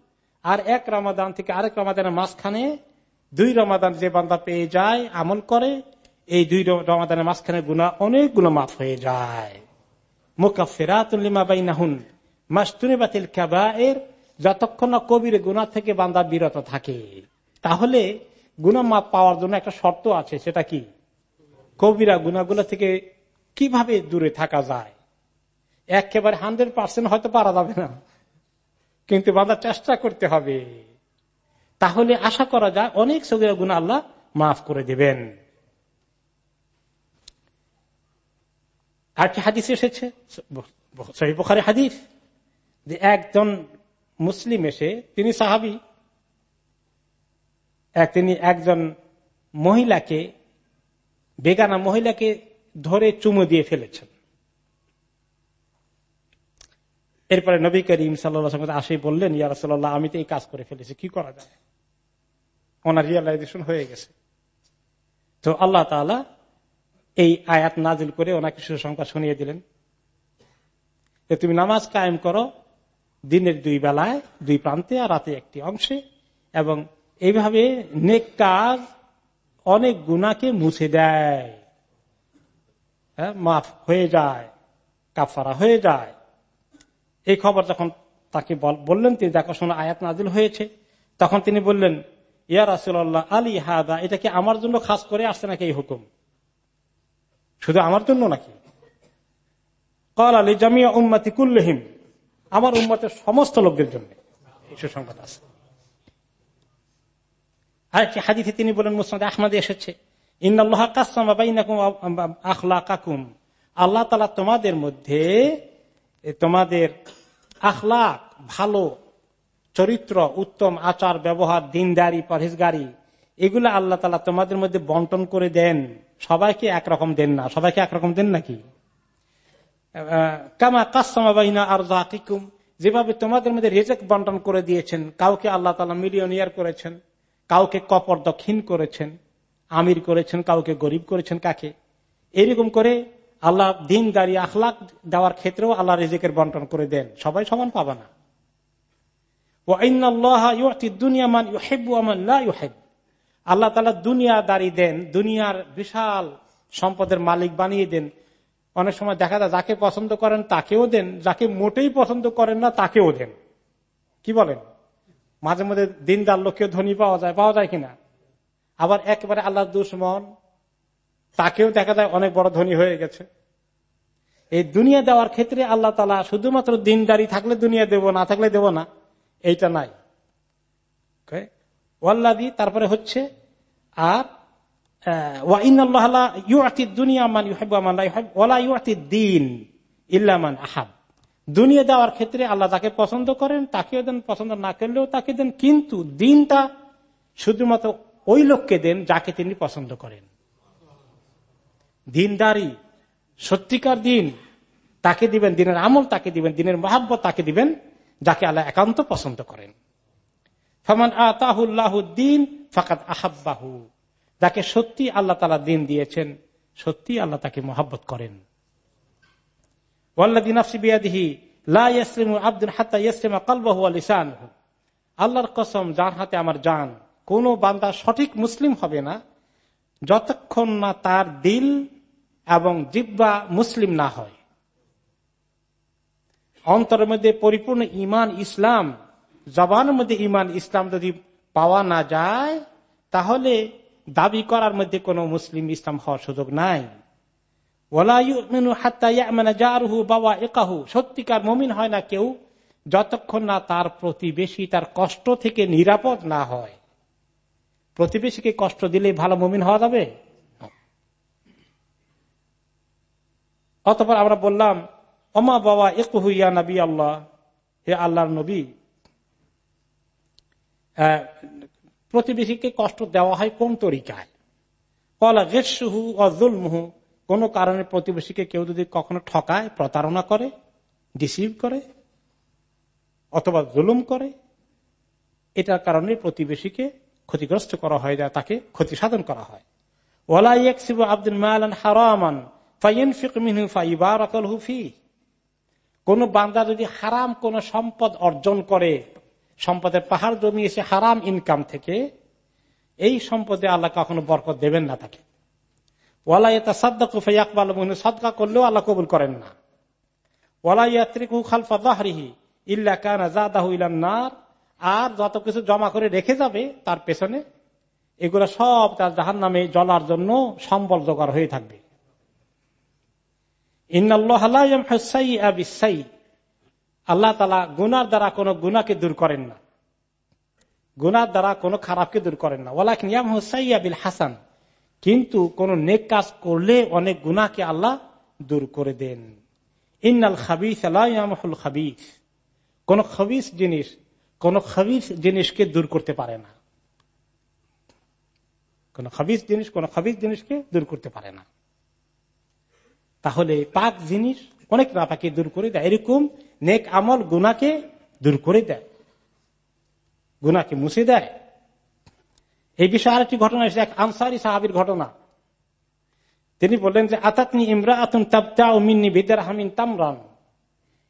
B: আর এক রমাদান থেকে আরেক রমাদানের মাঝখানে দুই রমাদান যে বান্দা পেয়ে যায়, আমল করে, এই দুই রমাদানের মাঝখানে গুণা অনেকগুলো মাফ হয়ে যায়। মুকাফেরাতুন লিমা বাইনাহুন মাস্তুনি বাতিল কাবায়ের যতক্ষণ না কবির গুণা থেকে বান্দা বিরত থাকে। তাহলে গুণা মাপ পাওয়ার জন্য একটা শর্ত আছে, সেটা কি? কবিরা গুণাগুলো থেকে কীভাবে দূরে থাকা যায়? একেবারে হান্ড্রেড পার্সেন্ট হয়তো পারা যাবে না। কিন্তু বান্দা চেষ্টা করতে হবে। তাহলে আশা করা যায় অনেক সগিরা গুণা আল্লাহ মাফ করে দেবেন। আর কি হাদিস এসেছে? সহিবখারি হাদিস। যে একজন মুসলিম এসে, তিনি সাহাবি। এক তিনি একজন মহিলাকে, বেগানা মহিলাকে ধরে চুমু দিয়ে ফেলেছেন। এরপরে নবী করিম সাল্লাহ আসে বললেন ইয়ারসাল্লাহ আমি তো এই কাজ করে ফেলেছি কি করা যায়? ওনার রিয়ালাইজেশন হয়ে গেছে। তো আল্লাহ তালা এই আয়াত নাজিল করে ওনাকে সুসংবাদ শুনিয়ে দিলেন যে তুমি নামাজ কায়েম করো দিনের দুই বেলায় দুই প্রান্তে আর রাতে একটি অংশে এবং এইভাবে নেক কাজ অনেক গুণাকে মুছে দেয়। হ্যাঁ, মাফ হয়ে যায় কাফারা হয়ে যায় এই খবর যখন তাকে বললেন, তিনি দেখাশোনা আয়াত নাজিল হয়েছে। তখন তিনি বললেন, ইয়া রাসুল্লাহ আলী হাদা, এটা কি আমার জন্য খাস করে আসছে নাকি এই হুকুম? শুধু আমার জন্য নাকি? কল আলী জামিয়া উম্মাতি কুল্লহিম, আমার উম্মতের সমস্ত লোকদের জন্য। সুসংবাদ আছে। আরেকটি হাদিতে তিনি বলেন মুসলাদ আহমদে এসেছে ইন্দাল্লাহ কাসম আখলা কাকুম আল্লাহ তালা তোমাদের মধ্যে তোমাদের আখলাক, ভালো, চরিত্র, উত্তম আচার, ব্যবহার, দিনদারি, পরহেজগারি, এগুলো আল্লাহ তালা তোমাদের মধ্যে বন্টন করে দেন। সবাইকে একরকম দেন না। সবাইকে একরকম দেন নাকি? কামা কাসামাবাইনা আর জাকিকুম যেভাবে তোমাদের মধ্যে রেজেক বন্টন করে দিয়েছেন, কাউকে আল্লাহ তালা মিলিয়নিয়ার করেছেন, কাউকে কপর দক্ষিণ করেছেন, আমির করেছেন, কাউকে গরিব করেছেন কাকে? এরকম করে আল্লাহ দিন দাঁড়িয়ে আখলাখ দেওয়ার ক্ষেত্রেও আল্লাহ রিজিকের বন্টন করে দেন। সবাই সমান পাবে না। আল্লাহ তালা দুনিয়া দাঁড়ি দেন, দুনিয়ার বিশাল সম্পদের মালিক বানিয়ে দেন। অনেক সময় দেখা যায় যাকে পছন্দ করেন তাকেও দেন, যাকে মোটেই পছন্দ করেন না তাকেও দেন। কি বলেন? মাঝে মধ্যে দিনদার লোককে ধনী পাওয়া যায় পাওয়া যায় কিনা? আবার একেবারে আল্লাহ দুশ্মন তাকেও দেখা যায় অনেক বড় ধনী হয়ে গেছে। এই দুনিয়া দেওয়ার ক্ষেত্রে আল্লাহ তালা শুধুমাত্র দিনদারি থাকলে দুনিয়া দেব, না থাকলে দেব না, এইটা নাই। ওয়াল্লাদি তারপরে হচ্ছে, আর দুনিয়া দেওয়ার ক্ষেত্রে আল্লাহ তাকে পছন্দ করেন, তাকেও দেন, পছন্দ না করলেও তাকে দেন, কিন্তু দিনটা শুধুমাত্র ওই লোককে দেন যাকে তিনি পছন্দ করেন। দিনদারি, সত্যিকার দিন তাকে দিবেন, দিনের আমল তাকে দিবেন, দিনের মহাব্বত তাকে দিবেন, যাকে আল্লাহ একান্ত পছন্দ করেন। ফমান আতাহুল্লাহুদ্দিন ফাকাত আহাব্বাহু। যাকে সত্যি আল্লাহ তালা দিন দিয়েছেন, সত্যি আল্লাহ তাকে মহাব্বত করেন। আল্লাহর কসম, যার হাতে আমার জান, কোন বান্দা সঠিক মুসলিম হবে না, যতক্ষণ না তার দিল এবং জিব্বা মুসলিম না হয়। অন্তরের মধ্যে পরিপূর্ণ ইমান ইসলাম, জবানের মধ্যে ইমান ইসলাম যদি পাওয়া না যায়, তাহলে দাবি করার মধ্যে কোন মুসলিম ইসলাম হওয়ার সুযোগ নাই। সত্যিকার মমিন হয় না কেউ যতক্ষণ না তার প্রতিবেশী তার কষ্ট থেকে নিরাপদ না হয়। প্রতিবেশীকে কষ্ট দিলে ভালো মমিন হওয়া যাবে? অতপর আমরা বললাম, অমা বাবা একু ইয়া নবী আল্লাহ? হে আল্লাহর নবী। প্রতিবেশীকে কষ্ট দেওয়া হয় কোন তরিকায়? কলা গেসুহু অজুলমুহু কোন কারণে প্রতিবেশীকে কেউ যদি কখনো ঠকায়, প্রতারণা করে, ডিসিভ করে, অথবা জুলুম করে, এটার কারণে প্রতিবেশীকে ক্ষতিগ্রস্ত করা হয় যায় তাকে ক্ষতি সাধন করা হয়। ওলা ওয়ালাইকসিব আব্দুল মালান হারামান কোন বান্দা যদি হারাম কোন সম্পদ অর্জন করে, সম্পদের পাহাড় জমি এসে হারাম ইনকাম থেকে, এই সম্পদে আল্লাহ কখনো বরকত দেবেন না তাকে। ওয়ালাইতা সাদ্দাকু ফাইয়াকবাল সদকা করলেও আল্লাহ কবুল করেন না। আর যত কিছু জমা করে রেখে যাবে তার পেছনে, এগুলো সব তার জাহান নামে জলার জন্য সম্বল জোগাড় হয়ে থাকবে। আল্লাহ তালা গুনার দ্বারা কোন গুনাকে দূর করেন না। গুনার দ্বারা কোনো খারাপকে দূর করেন না। ওলাকিন ইয়াম হুসাইয়াবিল হাসান কিন্তু কোন নেক কাজ করলে অনেক গুনাকে আল্লাহ দূর করে দেন। ইন্নাল খাবিস আল্লাহ খাবিস। কোন খবিস জিনিস, কোন খবিস জিনিসকে দূর করতে পারে না। কোন খবিস জিনিস, কোন খবিস জিনিসকে দূর করতে পারে না। তাহলে পাক জিনিস অনেক নাপাকে দূর করে দেয়। এরকম নেক আমল গুনাকে দূর করে দেয়। গুনাকে মুছে দেয়। এই বিষয়ে আরেকটি ঘটনা এসে এক আনসারি সাহাবির ঘটনা। তিনি বললেন যে, আতাতনি ইমরা আতুন তাবতা ও মিন্নি বিদ্যার হামিন তামরান।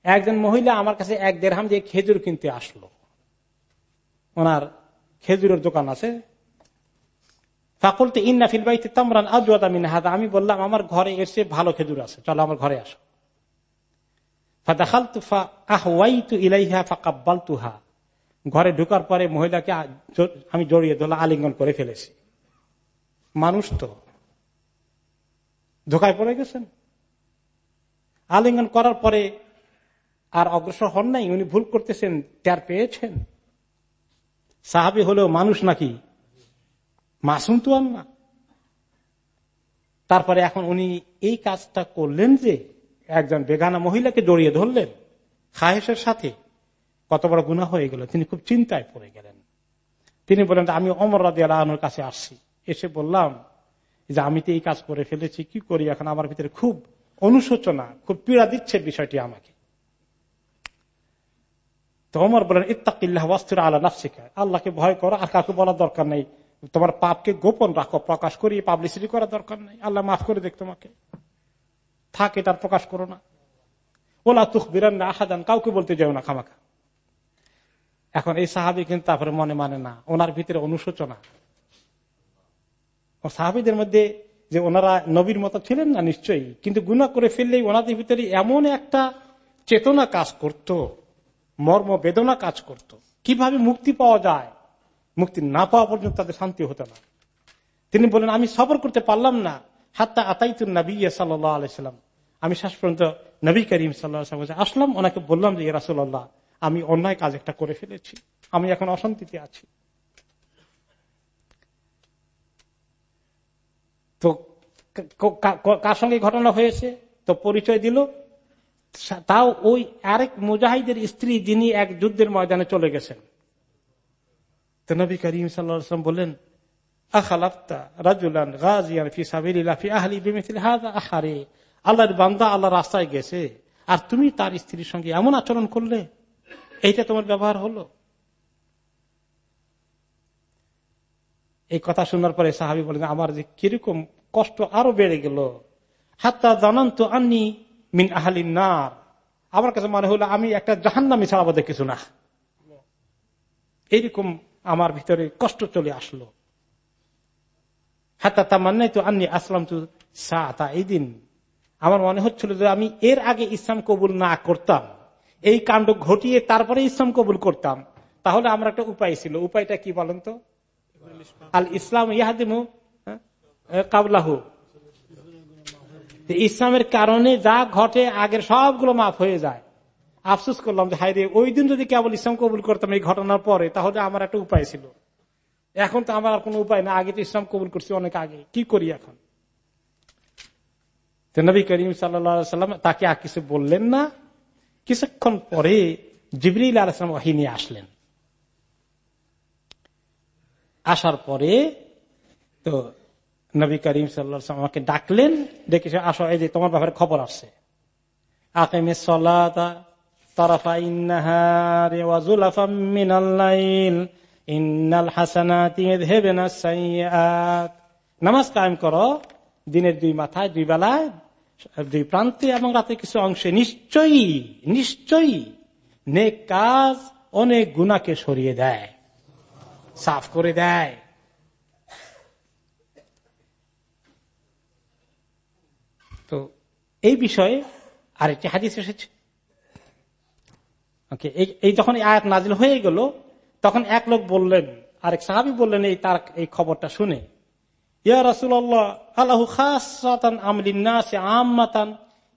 B: একজন মহিলা আমার কাছে এক দেড়হাম দিয়ে খেজুর কিনতে আসলো। ওনার খেজুরের দোকান আছে। ফাকুলতে ইন্না ফিলবাইতে তামরান আজুয়াদা মিন হাদা আমি বললাম, আমার ঘরে এসে ভালো খেজুর আছে। চলো আমার ঘরে আসো। ঘরে ঢুকার পরে মহিলাকে আমি জড়িয়ে ধরলাম, আলিঙ্গন করে ফেলেছি। মানুষ তো। ধোকায় পড়ে গেছেন। আলিঙ্গন করার পরে আর অগ্রসর হন নাই। উনি ভুল করতেছেন টের পেয়েছেন। সাহাবি হলেও মানুষ নাকি? মাসুম তো না তারপরে এখন উনি এই কাজটা করলেন যে একজন বেগানা মহিলাকে জড়িয়ে ধরলেন খাহেসের সাথে। কত বড় গুণা হয়ে গেল, তিনি খুব চিন্তায় পড়ে গেলেন। তিনি বলেন আমি অমর রাজি আল্লাহর কাছে আসছি। এসে বললাম যে, আমি তো এই কাজ করে ফেলেছি, কি করি? এখন আমার ভিতরে খুব অনুশোচনা, খুব পীড়া দিচ্ছে বিষয়টি আমাকে। তো অমর বলেন ইত্তাকিল্লাহ আল্লাহ নাফসিকা। আল্লাহকে ভয় করো, আর কাউকে বলার দরকার নেই। তোমার পাপকে গোপন রাখো, প্রকাশ করি পাবলিসিটি করার দরকার নেই। আল্লাহ মাফ করে দেখ তোমাকে। থাক এটার প্রকাশ করো না। ওলা তুখ বিরান না আহাদান, কাউকে বলতে যাও না খামাখা। এখন এই সাহাবি কিন্তু তারপরে মনে মানে না। ওনার ভিতরে অনুশোচনা। ও সাহাবিদের মধ্যে যে ওনারা নবীর মতো ছিলেন না, নিশ্চয়ই। কিন্তু গুণা করে ফেললেই ওনাদের ভিতরে এমন একটা চেতনা কাজ করত মর্ম বেদনা কাজ করত। কীভাবে মুক্তি পাওয়া যায়? মুক্তি না পাওয়া পর্যন্ত তাদের শান্তি হতো না। তিনি বলেন, আমি সফর করতে পারলাম না। হাত্তা আতাইতুন নবী আলাইসাল্লাম আমি শেষ পর্যন্ত নবী করিম সাল্লাহ আসলাম, ওনাকে বললাম যে রাসুল্লাহ আমি অন্যায় কাজ একটা করে ফেলেছি। আমি এখন অশান্তিতে আছি। তো কার সঙ্গে ঘটনা হয়েছে? তো পরিচয় দিল। তাও ওই আরেক মুজাহিদের স্ত্রী যিনি এক যুদ্ধের ময়দানে চলে গেছেন। তো নবী করিম সাল্লাম বললেন রাস্তায় গেছে, আর তুমি তার স্ত্রীর সঙ্গে এমন আচরণ করলে, এইটা তোমার ব্যবহার হলো? এই কথা শোনার পরে সাহাবি বলেন আমার যে কীরকম কষ্ট আরও বেড়ে গেল। হাত্তা জানান তো আননি মিন আহালিন নার। আমার কাছে মনে হলো, আমি একটা জাহান্নামি ছাড়া বোধ কিছু না। এইরকম আমার ভিতরে কষ্ট চলে আসলো। হাত্তা তা মানে তো আননি আসলাম তো সা এই দিন আমার মনে হচ্ছিল যে আমি এর আগে ইসলাম কবুল না করতাম এই কাণ্ড ঘটিয়ে তারপরে ইসলাম কবুল করতাম তাহলে আমার একটা উপায় ছিল। উপায়টা কি বলেন তো? আল ইসলাম ইয়াহাদিমু হ্যাঁ, কাবলাহু। ইসলামের কারণে যা ঘটে আগের সবগুলো মাফ হয়ে যায়। আফসুস করলাম যে হাইরে ওই দিন যদি কেবল ইসলাম কবুল করতাম এই ঘটনার পরে, তাহলে আমার একটা উপায় ছিল। এখন তো আমার আর কোনো উপায় না, আগে তো ইসলাম কবুল করছি অনেক আগে। কি করি এখন? নবী করিম সাল্লাম তাকে আর কিছু বললেন না। কিছুক্ষণ পরে জিবরিল আলাম ওয়াহিনী আসলেন। আসার পরে তো নবী করিম সাল্লাম আমাকে ডাকলেন, ডেকে আসো, এই যে তোমার ব্যাপারে খবর আসছে। আকেমে সলাতা তরফা ইন্নাহারে ওয়াজুলাফা মিনাল্লাইল ইন্নাল হাসানাতি হেবেনা সাইয়াত নামাজ কায়েম করো। দিনের দুই মাথায়, দুই বেলায়, দুই প্রান্তে এবং রাতে কিছু অংশে। নিশ্চয়ই নিশ্চয়ই নেক কাজ অনেক গুণাকে সরিয়ে দেয়। সাফ করে দেয়। তো এই বিষয়ে আরেকটি হাদিস এসেছে। এই যখন আয়াত নাজিল হয়ে গেল, তখন এক লোক বললেন, আরেক সাহাবি বললেন, এই তার এই খবরটা শুনে, ইয়া রাসুল্লাহ আল্লাহ খাসান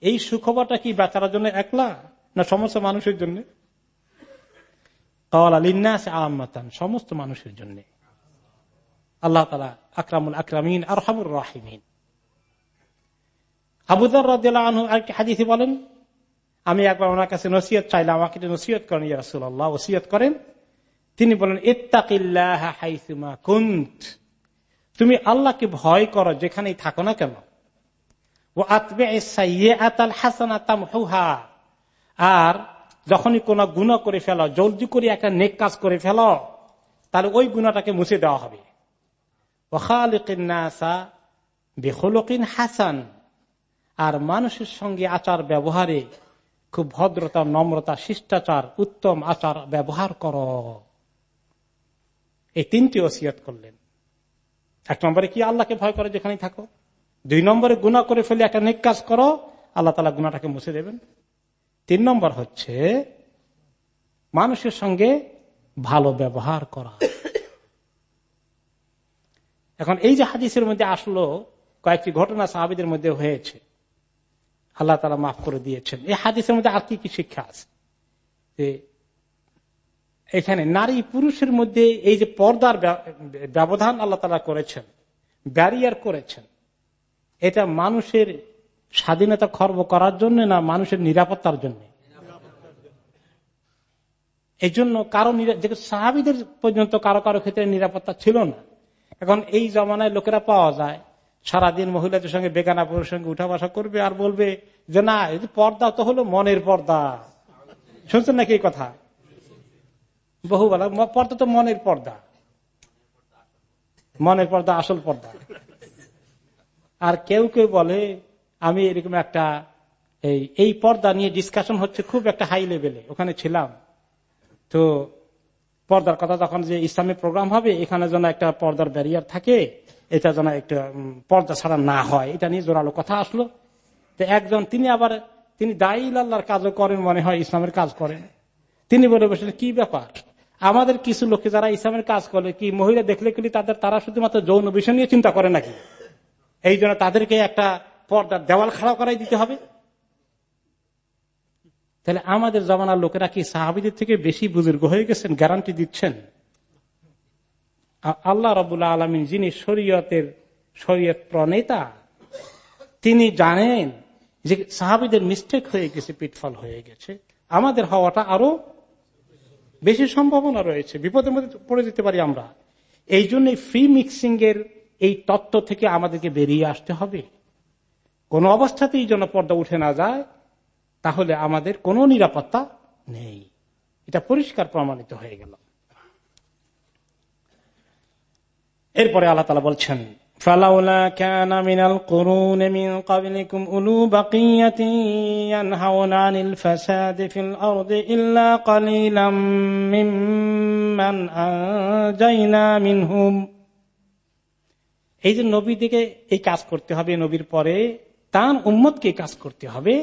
B: এই সুখবরটা কি বেচারার জন্য একলা, না সমস্ত মানুষের জন্য? সমস্ত মানুষের জন্য। আল্লাহ তালা আকরামুল আকরামিন আর হামুর রাহিমিন আবুদার রাজিয়াল আনহু আর কি হাদিসে বলেন আমি একবার ওনার কাছে নসিয়ত চাইলাম, আমাকে নসিয়ত করেন, ইয়া রাসুল্লাহ ওসিয়ত করেন। তিনি বলেন, ইত্তাকিল্লাহ হাইসুমা কুন্ত। তুমি আল্লাহকে ভয় করো, যেখানেই থাকো না কেন। ও আতবে আর যখনই কোন গুণা করে ফেলো, জলদি করে একটা নেক কাজ করে ফেলো, তাহলে ওই গুণাটাকে মুছে দেওয়া হবে। বেহলকিন হাসান। আর মানুষের সঙ্গে আচার ব্যবহারে খুব ভদ্রতা, নম্রতা, শিষ্টাচার, উত্তম আচার ব্যবহার করো। এই তিনটি ওসিয়ত করলেন। এক নম্বরে কি আল্লাহকে ভয় করে যেখানে থাকো? দুই নম্বরে গুণা করে ফেলে একটা নেক কাজ করো, আল্লাহ তালা গুণাটাকে মুছে দেবেন। তিন নম্বর হচ্ছে মানুষের সঙ্গে ভালো ব্যবহার করা। এখন এই যে হাদিসের মধ্যে আসলো, কয়েকটি ঘটনা সাহাবিদের মধ্যে হয়েছে। আল্লাহ তালা মাফ করে দিয়েছেন। এই হাদিসের মধ্যে আর কি কি শিক্ষা আছে? যে এখানে নারী পুরুষের মধ্যে এই যে পর্দার ব্যবধান আল্লাহ তালা করেছেন ব্যারিয়ার করেছেন, এটা মানুষের স্বাধীনতা খর্ব করার জন্য না মানুষের নিরাপত্তার জন্য? এই জন্য কারও সাহাবিদের পর্যন্ত কারও কারও ক্ষেত্রে নিরাপত্তা ছিল না। এখন এই জমানায় লোকেরা পাওয়া যায় সারাদিন মহিলাদের সঙ্গে বেগানা পুরুষের সঙ্গে উঠা বসা করবে আর বলবে যে না, এই পর্দা তো হলো মনের পর্দা। শুনছেন নাকি এই কথা? বহু বলা পর্দা তো মনের পর্দা। মনের পর্দা আসল পর্দা। আর কেউ কেউ বলে, আমি এরকম একটা এই এই পর্দা নিয়ে ডিসকাশন হচ্ছে খুব একটা হাই লেভেলে ওখানে ছিলাম। তো পর্দার কথা তখন যে ইসলামী প্রোগ্রাম হবে, এখানে যেন একটা পর্দার ব্যারিয়ার থাকে এটা যেন একটা পর্দা ছাড়া না হয়। এটা নিয়ে জোরালো কথা আসলো। তো একজন, তিনি আবার, তিনি দায়ী আল্লাহর কাজও করেন, মনে হয় ইসলামের কাজ করেন। তিনি বলে বসলেন কি ব্যাপার? আমাদের কিছু লোকে যারা ইসলামের কাজ করে, কি মহিলা দেখলে কি তাদের, তারা শুধুমাত্র যৌন বিষয় নিয়ে চিন্তা করে নাকি? এই জন্য তাদেরকে একটা পর্দার দেওয়াল খাড়া করাই দিতে হবে? তাহলে আমাদের জমানার লোকেরা কি সাহাবিদের থেকে বেশি বুজুর্গ হয়ে গেছেন, গ্যারান্টি দিচ্ছেন? আল্লাহ রবুল্লা আলমিন যিনি শরীয়তের শরীয়ত প্রণেতা, তিনি জানেন যে সাহাবিদের মিস্টেক হয়ে গেছে, পিটফল হয়ে গেছে। আমাদের হওয়াটা আরও বেশি সম্ভাবনা রয়েছে। বিপদের মধ্যে পড়ে যেতে পারি আমরা। এই জন্য ফ্রি মিক্সিং এর এই তত্ত্ব থেকে আমাদেরকে বেরিয়ে আসতে হবে। কোন অবস্থাতেই যেন পর্দা উঠে না যায়, তাহলে আমাদের কোনো নিরাপত্তা নেই। এটা পরিষ্কার প্রমাণিত হয়ে গেল। এরপরে আল্লাহ তালা বলছেন فلولا كان من القرون من قبلكم أولو بقية ينهون عن الفساد في الأرض إلا قليلا ممن أنجينا منهم এই যে নবীদিকে এই কাজ করতে হবে নবীর পরে তার উম্মতকে কাজ করতে হবে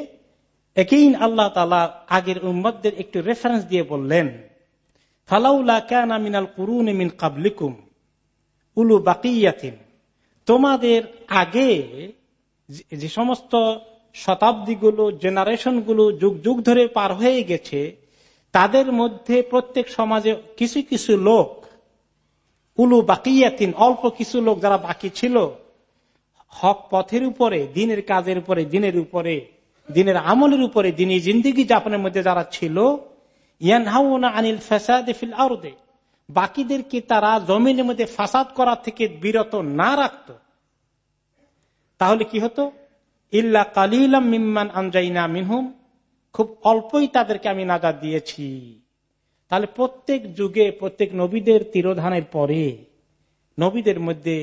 B: একই আল্লাহ তালা আগের উম্মতদের একটু রেফারেন্স দিয়ে বললেন ফালাউলা কানা মিনাল কুরুন মিন কাবলিকুম উলু বাকিয়াতিন। তোমাদের আগে যে- সমস্ত শতাব্দীগুলো, জেনারেশনগুলো যুগ যুগ ধরে পার হয়ে গেছে, তাদের মধ্যে প্রত্যেক সমাজে কিছু কিছু লোক, উলু বাকিয়াতিন, অল্প কিছু লোক যারা বাকি ছিল, হক পথের উপরে, দিনের কাজের উপরে, দিনের উপরে, দিনের আমলের উপরে, দিনী জিন্দিগি যাপনের মধ্যে যারা ছিল, ইয়ানহাউনা আনিল ফেসাদ ফিল আরদে। বাকিদেরকে তারা জমিনের মধ্যে ফাসাদ করা থেকে বিরত না রাখত, তাহলে কি হতো? ইল্লা কালিলাম মিম্মান আনজাইনা মিনহুম, খুব অল্পই তাদেরকে আমি নাজাদ দিয়েছি। তাহলে প্রত্যেক যুগে, প্রত্যেক নবীদের তিরোধানের পরে, নবীদের মধ্যে,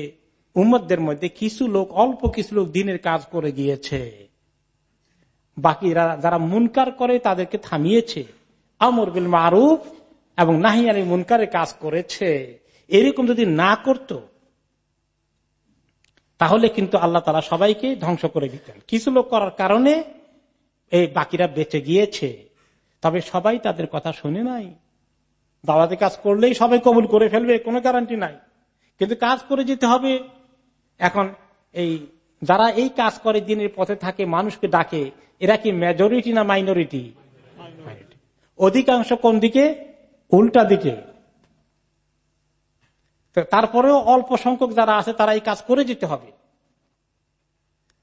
B: উম্মতদের মধ্যে কিছু লোক, অল্প কিছু লোক দিনের কাজ করে গিয়েছে। বাকি যারা মুনকার করে তাদেরকে থামিয়েছে। আমর বিল মারুফ এবং নাহি আলী মুনকারের কাজ করেছে, এরকম যদি না করত, তাহলে কিন্তু আল্লাহ তালা সবাইকে ধ্বংস করে দিতেন। কিছু লোক করার কারণে এই বাকিরা বেঁচে গিয়েছে, তবে সবাই তাদের কথা শুনে নাই। দাওয়াতে কাজ করলেই সবাই কবুল করে ফেলবে, কোনো গ্যারান্টি নাই। কিন্তু কাজ করে যেতে হবে। এখন এই যারা এই কাজ করে দিনের পথে থাকে, মানুষকে ডাকে, এরা কি মেজরিটি না মাইনরিটি অধিকাংশ কোন দিকে? উল্টা দিকে। তারপরেও অল্প সংখ্যক যারা আছে, তারা এই কাজ করে যেতে হবে।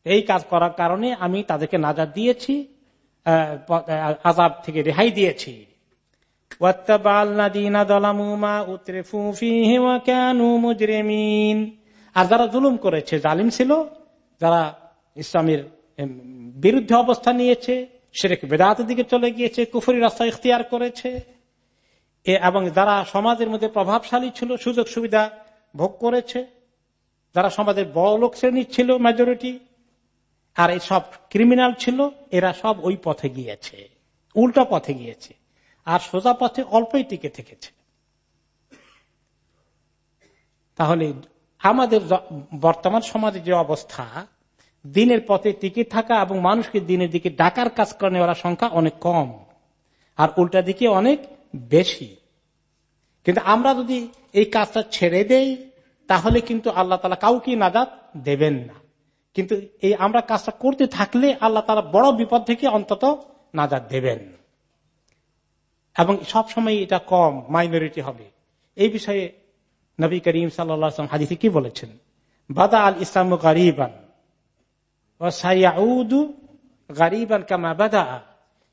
B: এই কাজ করার কারণে আমি তাদেরকে নাজাদ দিয়েছি আজাব থেকে রেহাই দিয়েছি। আর যারা জুলুম করেছে, জালিম ছিল, যারা ইসলামের বিরুদ্ধে অবস্থান নিয়েছে সেটাকে বেদাতের দিকে চলে গিয়েছে, কুফরি রাস্তা ইতিহার করেছে। এবং যারা সমাজের মধ্যে প্রভাবশালী ছিল, সুযোগ সুবিধা ভোগ করেছে, যারা সমাজের বড় লোক শ্রেণি ছিল মেজরিটি আর এই সব ক্রিমিনাল ছিল, এরা সব ওই পথে গিয়েছে, উল্টা পথে গিয়েছে, আর সোজা পথে অল্পই টিকে থেকেছে। তাহলে আমাদের বর্তমান সমাজে যে অবস্থা, দিনের পথে টিকে থাকা এবং মানুষকে দিনের দিকে ডাকার কাজ করে নেওয়ার সংখ্যা অনেক কম, আর উল্টা দিকে অনেক বেশি। কিন্তু আমরা যদি এই কাজটা ছেড়ে দেই, তাহলে কিন্তু আল্লাহ তালা কাউকে নাজাদ দেবেন না। কিন্তু এই আমরা কাজটা করতে থাকলে আল্লাহ তালা বড় বিপদ থেকে অন্তত নাজাদ দেবেন। এবং সব সময় এটা কম মাইনরিটি হবে। এই বিষয়ে নবী করিম সাল্লাম হাদিসে কি বলেছেন? বাদা আল ইসলাম গরিবান ও সাইয়াউদু গরিবান কামা বাদা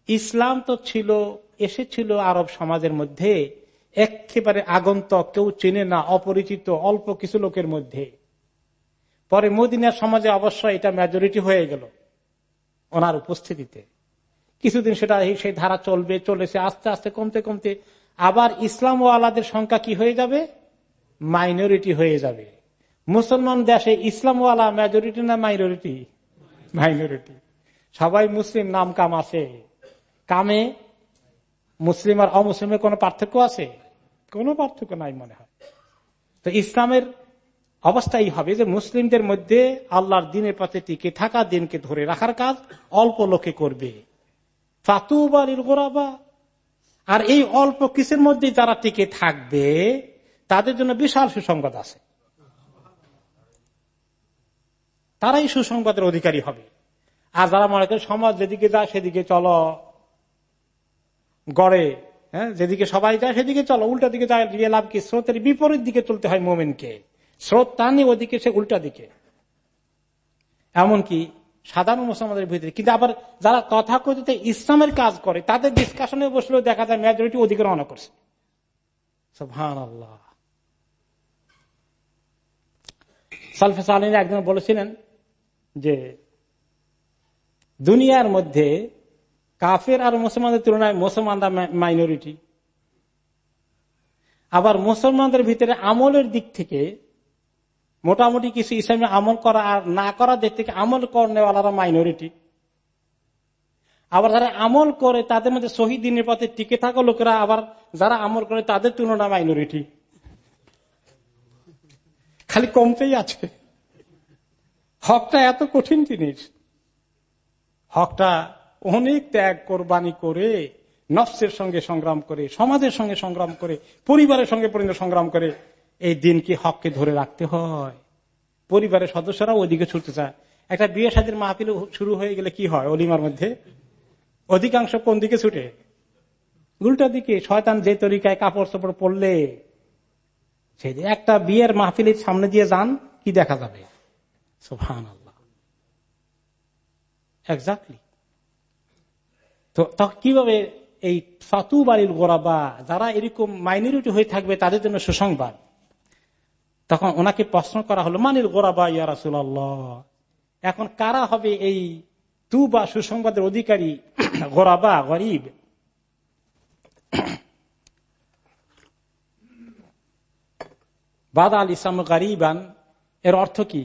B: ইসলাম তো ছিল এসেছিল আরব সমাজের মধ্যে, একেবারে আগন্তক, কেউ চেনে না, অপরিচিত, অল্প কিছু লোকের মধ্যে। পরে মদিনার সমাজে অবশ্য এটা মেজরিটি হয়ে গেল ওনার উপস্থিতিতে। কিছুদিন সেটা সেই ধারা চলবে, চলেছে, আস্তে আস্তে কমতে কমতে আবার ইসলাম ও আলাদের সংখ্যা কি হয়ে যাবে? মাইনরিটি হয়ে যাবে। মুসলমান দেশে ইসলাম ওয়ালা মেজরিটি না মাইনরিটি মাইনরিটি সবাই মুসলিম, নাম কাম আছে। কামে মুসলিম আর অমুসলিমের কোন পার্থক্য আছে? কোনো পার্থক্য নাই মনে হয়। তো ইসলামের অবস্থাই হবে যে মুসলিমদের মধ্যে আল্লাহর দিনের পথে টিকে থাকা, দিনকে ধরে রাখার কাজ অল্প লোকে করবে। ফাতুবালির গোরাবা। আর এই অল্প কিসের মধ্যে যারা টিকে থাকবে, তাদের জন্য বিশাল সুসংবাদ আছে। তারাই সুসংবাদের অধিকারী হবে। আর যারা মনে করে সমাজ যেদিকে যায় সেদিকে চলো গড়ে হ্যাঁ যেদিকে সবাই যায় সেদিকে চলো, উল্টা দিকে যায় লাভ কি? স্রোতের বিপরীত দিকে চলতে হয় মোমেনকে। স্রোত টানে ওদিকে, সে উল্টা দিকে। এমনকি সাধারণ মুসলমানদের ভিতরে, কিন্তু আবার যারা তথাকথিত ইসলামের কাজ করে, তাদের ডিসকাশনে বসলেও দেখা যায় মেজরিটি ওদিকে রওনা করছে। আল্লাহ একজন বলেছিলেন যে, দুনিয়ার মধ্যে কাফের আর মুসলমানদের তুলনায় মুসলমানরা মাইনরিটি আবার মুসলমানদের ভিতরে আমলের দিক থেকে মোটামুটি কিছু ইসলামে আমল করা আর না করা দিক থেকে আমল করেওয়ালারা মাইনরিটি আবার যারা আমল করে, তাদের মধ্যে শহীদ দিনের পথে টিকে থাকা লোকেরা আবার যারা আমল করে, তাদের তুলনায় মাইনরিটি খালি কমতেই আছে। হকটা এত কঠিন জিনিস। হকটা অনেক ত্যাগ, কোরবানি করে, নফসের সঙ্গে সংগ্রাম করে, সমাজের সঙ্গে সংগ্রাম করে, পরিবারের সঙ্গে পরিণত সংগ্রাম করে, এই দিনকে হককে ধরে রাখতে হয়। পরিবারের সদস্যরা ওইদিকে ছুটতে চায়। একটা বিয়ে সাদের মাহফিল শুরু হয়ে গেলে কি হয় অলিমার মধ্যে? অধিকাংশ কোন দিকে ছুটে? উল্টা দিকে, শয়তান যে তরিকায় কাপড় চোপড় পড়লে সেই একটা বিয়ের মাহফিলের সামনে দিয়ে যান, কি দেখা যাবে? সোফান আল্লাহ এক্সাক্টলি তো কীভাবে এই ফাতু বাড়ির গোড়াবা যারা এরকম মাইনরিটি হয়ে থাকবে তাদের জন্য সুসংবাদ? তখন ওনাকে প্রশ্ন করা হলো, মানির গোড়াবা ইয়া রাসুল্লাহ এখন কারা হবে এই তু বা সুসংবাদের অধিকারী? গোড়াবা গরিব? বাদ আল ইসলাম গরিবান, এর অর্থ কি?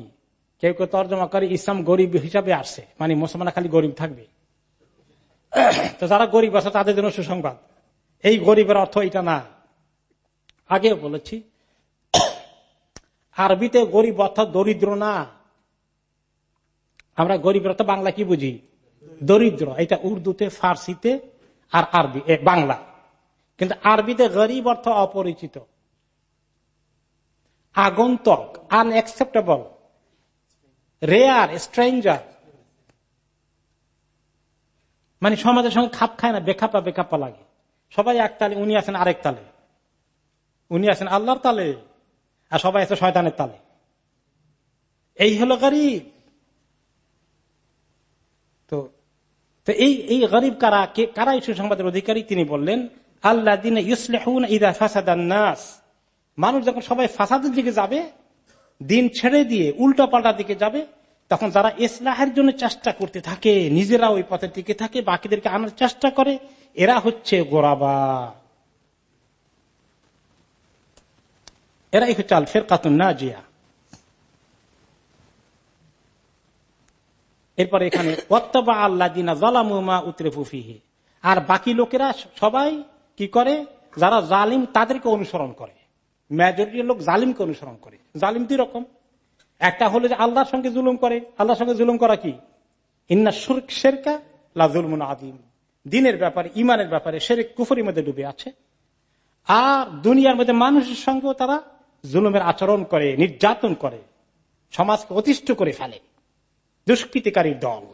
B: কেউ কেউ তর্জমা করে ইসলাম গরিব হিসাবে আসছে মানে মুসলমানরা খালি গরিব থাকবে। তো যারা গরিব আছে, তাদের জন্য সুসংবাদ। এই গরিবের অর্থ এটা না। আগেও বলেছি, আরবিতে গরিব অর্থ দরিদ্র না। আমরা গরিবের অর্থ বাংলা কি বুঝি? দরিদ্র। এটা উর্দুতে, ফার্সিতে আর আরবি বাংলা। কিন্তু আরবিতে গরিব অর্থ অপরিচিত। আগন্তক আনএক্সেপ্টেবল রেয়ার স্ট্রেঞ্জার মানে সমাজের সঙ্গে খাপ খায় না, বেখাপা বেখাপা লাগে। সবাই এক তালে, উনি আছেন আরেক তালে। উনি আছেন আল্লাহর তালে, আর সবাই আছে শয়তানের তালে। এই হলো গরিব। তো তো এই এই গরিব কারা, কে, কারা এই সুসংবাদের অধিকারী? তিনি বললেন আল্লাহ দিন ইউসলেহুন ইদা ফাসাদান নাস। মানুষ যখন সবাই ফাসাদের দিকে যাবে, দিন ছেড়ে দিয়ে উল্টা পাল্টা দিকে যাবে তখন যারা ইসলাহের জন্য চেষ্টা করতে থাকে নিজেরা ওই পথে টিকে থাকে, বাকিদেরকে আনার চেষ্টা করে। এরা হচ্ছে গোরাবা। এরাই হচ্ছে আল ফের কাতুন না জিয়া এরপরে এখানে ওত্তবা আল্লাহ দিনা জলামুমা উতরে ফুফিহে আর বাকি লোকেরা সবাই কি করে? যারা জালিম, তাদেরকে অনুসরণ করে। মেজরিটি লোক জালিমকে অনুসরণ করে। জালিম দুই রকম। একটা হলো যে আল্লাহর সঙ্গে জুলুম করে, আল্লাহর সঙ্গে জুলুম করা কি? ইন্না শেরকা লাজুলমুন আদিম দিনের ব্যাপারে ইমানের ব্যাপারে শেরেক কুফরির মধ্যে ডুবে আছে। আর দুনিয়ার মধ্যে মানুষের সঙ্গেও তারা জুলুমের আচরণ করে, নির্যাতন করে, সমাজকে অতিষ্ঠ করে ফেলে। দুষ্কৃতিকারী দল।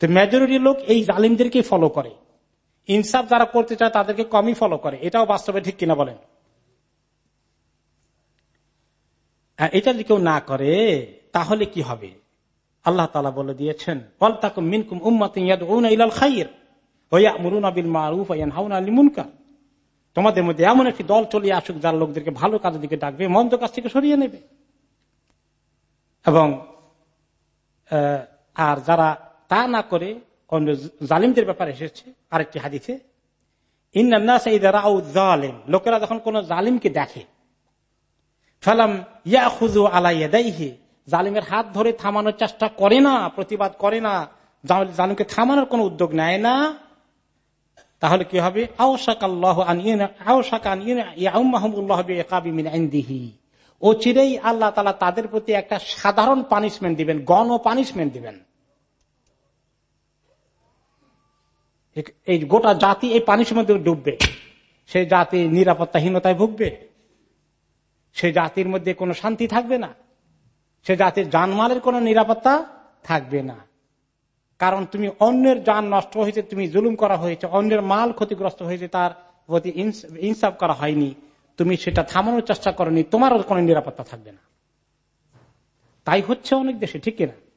B: তো মেজরিটি লোক এই জালিমদেরকে ফলো করে। ইনসাফ যারা করতে চায় তাদেরকে কমই ফলো করে। এটাও বাস্তবে ঠিক কিনা বলেন? এটা যদি কেউ না করে, তাহলে কি হবে? আল্লাহ তালা বলে দিয়েছেন মিনকুম খাইর মারুফ মুনকার। তোমাদের মধ্যে এমন একটি দল চলে আসুক যার লোকদেরকে ভালো কাজের দিকে ডাকবে, মন্দ কাজ থেকে সরিয়ে নেবে। এবং আর যারা তা না করে, অন্য জালিমদের ব্যাপারে এসেছে আরেকটি হাদিসে ইন্দিম লোকেরা যখন কোন জালিমকে দেখে ফালাম ইয়া খুজু আলাইয়াদাইহি জালিমের হাত ধরে থামানোর চেষ্টা করে না, প্রতিবাদ করে না। জালিমকে থামানোর কোন উদ্যোগ নেয় না। তাহলে কি হবে? ও চিরেই আল্লাহ তালা তাদের প্রতি একটা সাধারণ পানিশমেন্ট দিবেন, গণ পানিশমেন্ট দিবেন। এই গোটা জাতি এই পানিশমেন্ট ডুববে। সেই জাতি নিরাপত্তাহীনতায় ভুগবে। সে জাতির মধ্যে কোনো শান্তি থাকবে না। সে জাতির জানমালের কোনো নিরাপত্তা থাকবে না। কারণ তুমি অন্যের যান নষ্ট হয়েছে, তুমি জুলুম করা হয়েছে, অন্যের মাল ক্ষতিগ্রস্ত হয়েছে, তার প্রতি ইনসাফ করা হয়নি। তুমি সেটা থামানোর চেষ্টা করনি, তোমারও কোনো নিরাপত্তা থাকবে না। তাই হচ্ছে অনেক দেশে, ঠিক কিনা?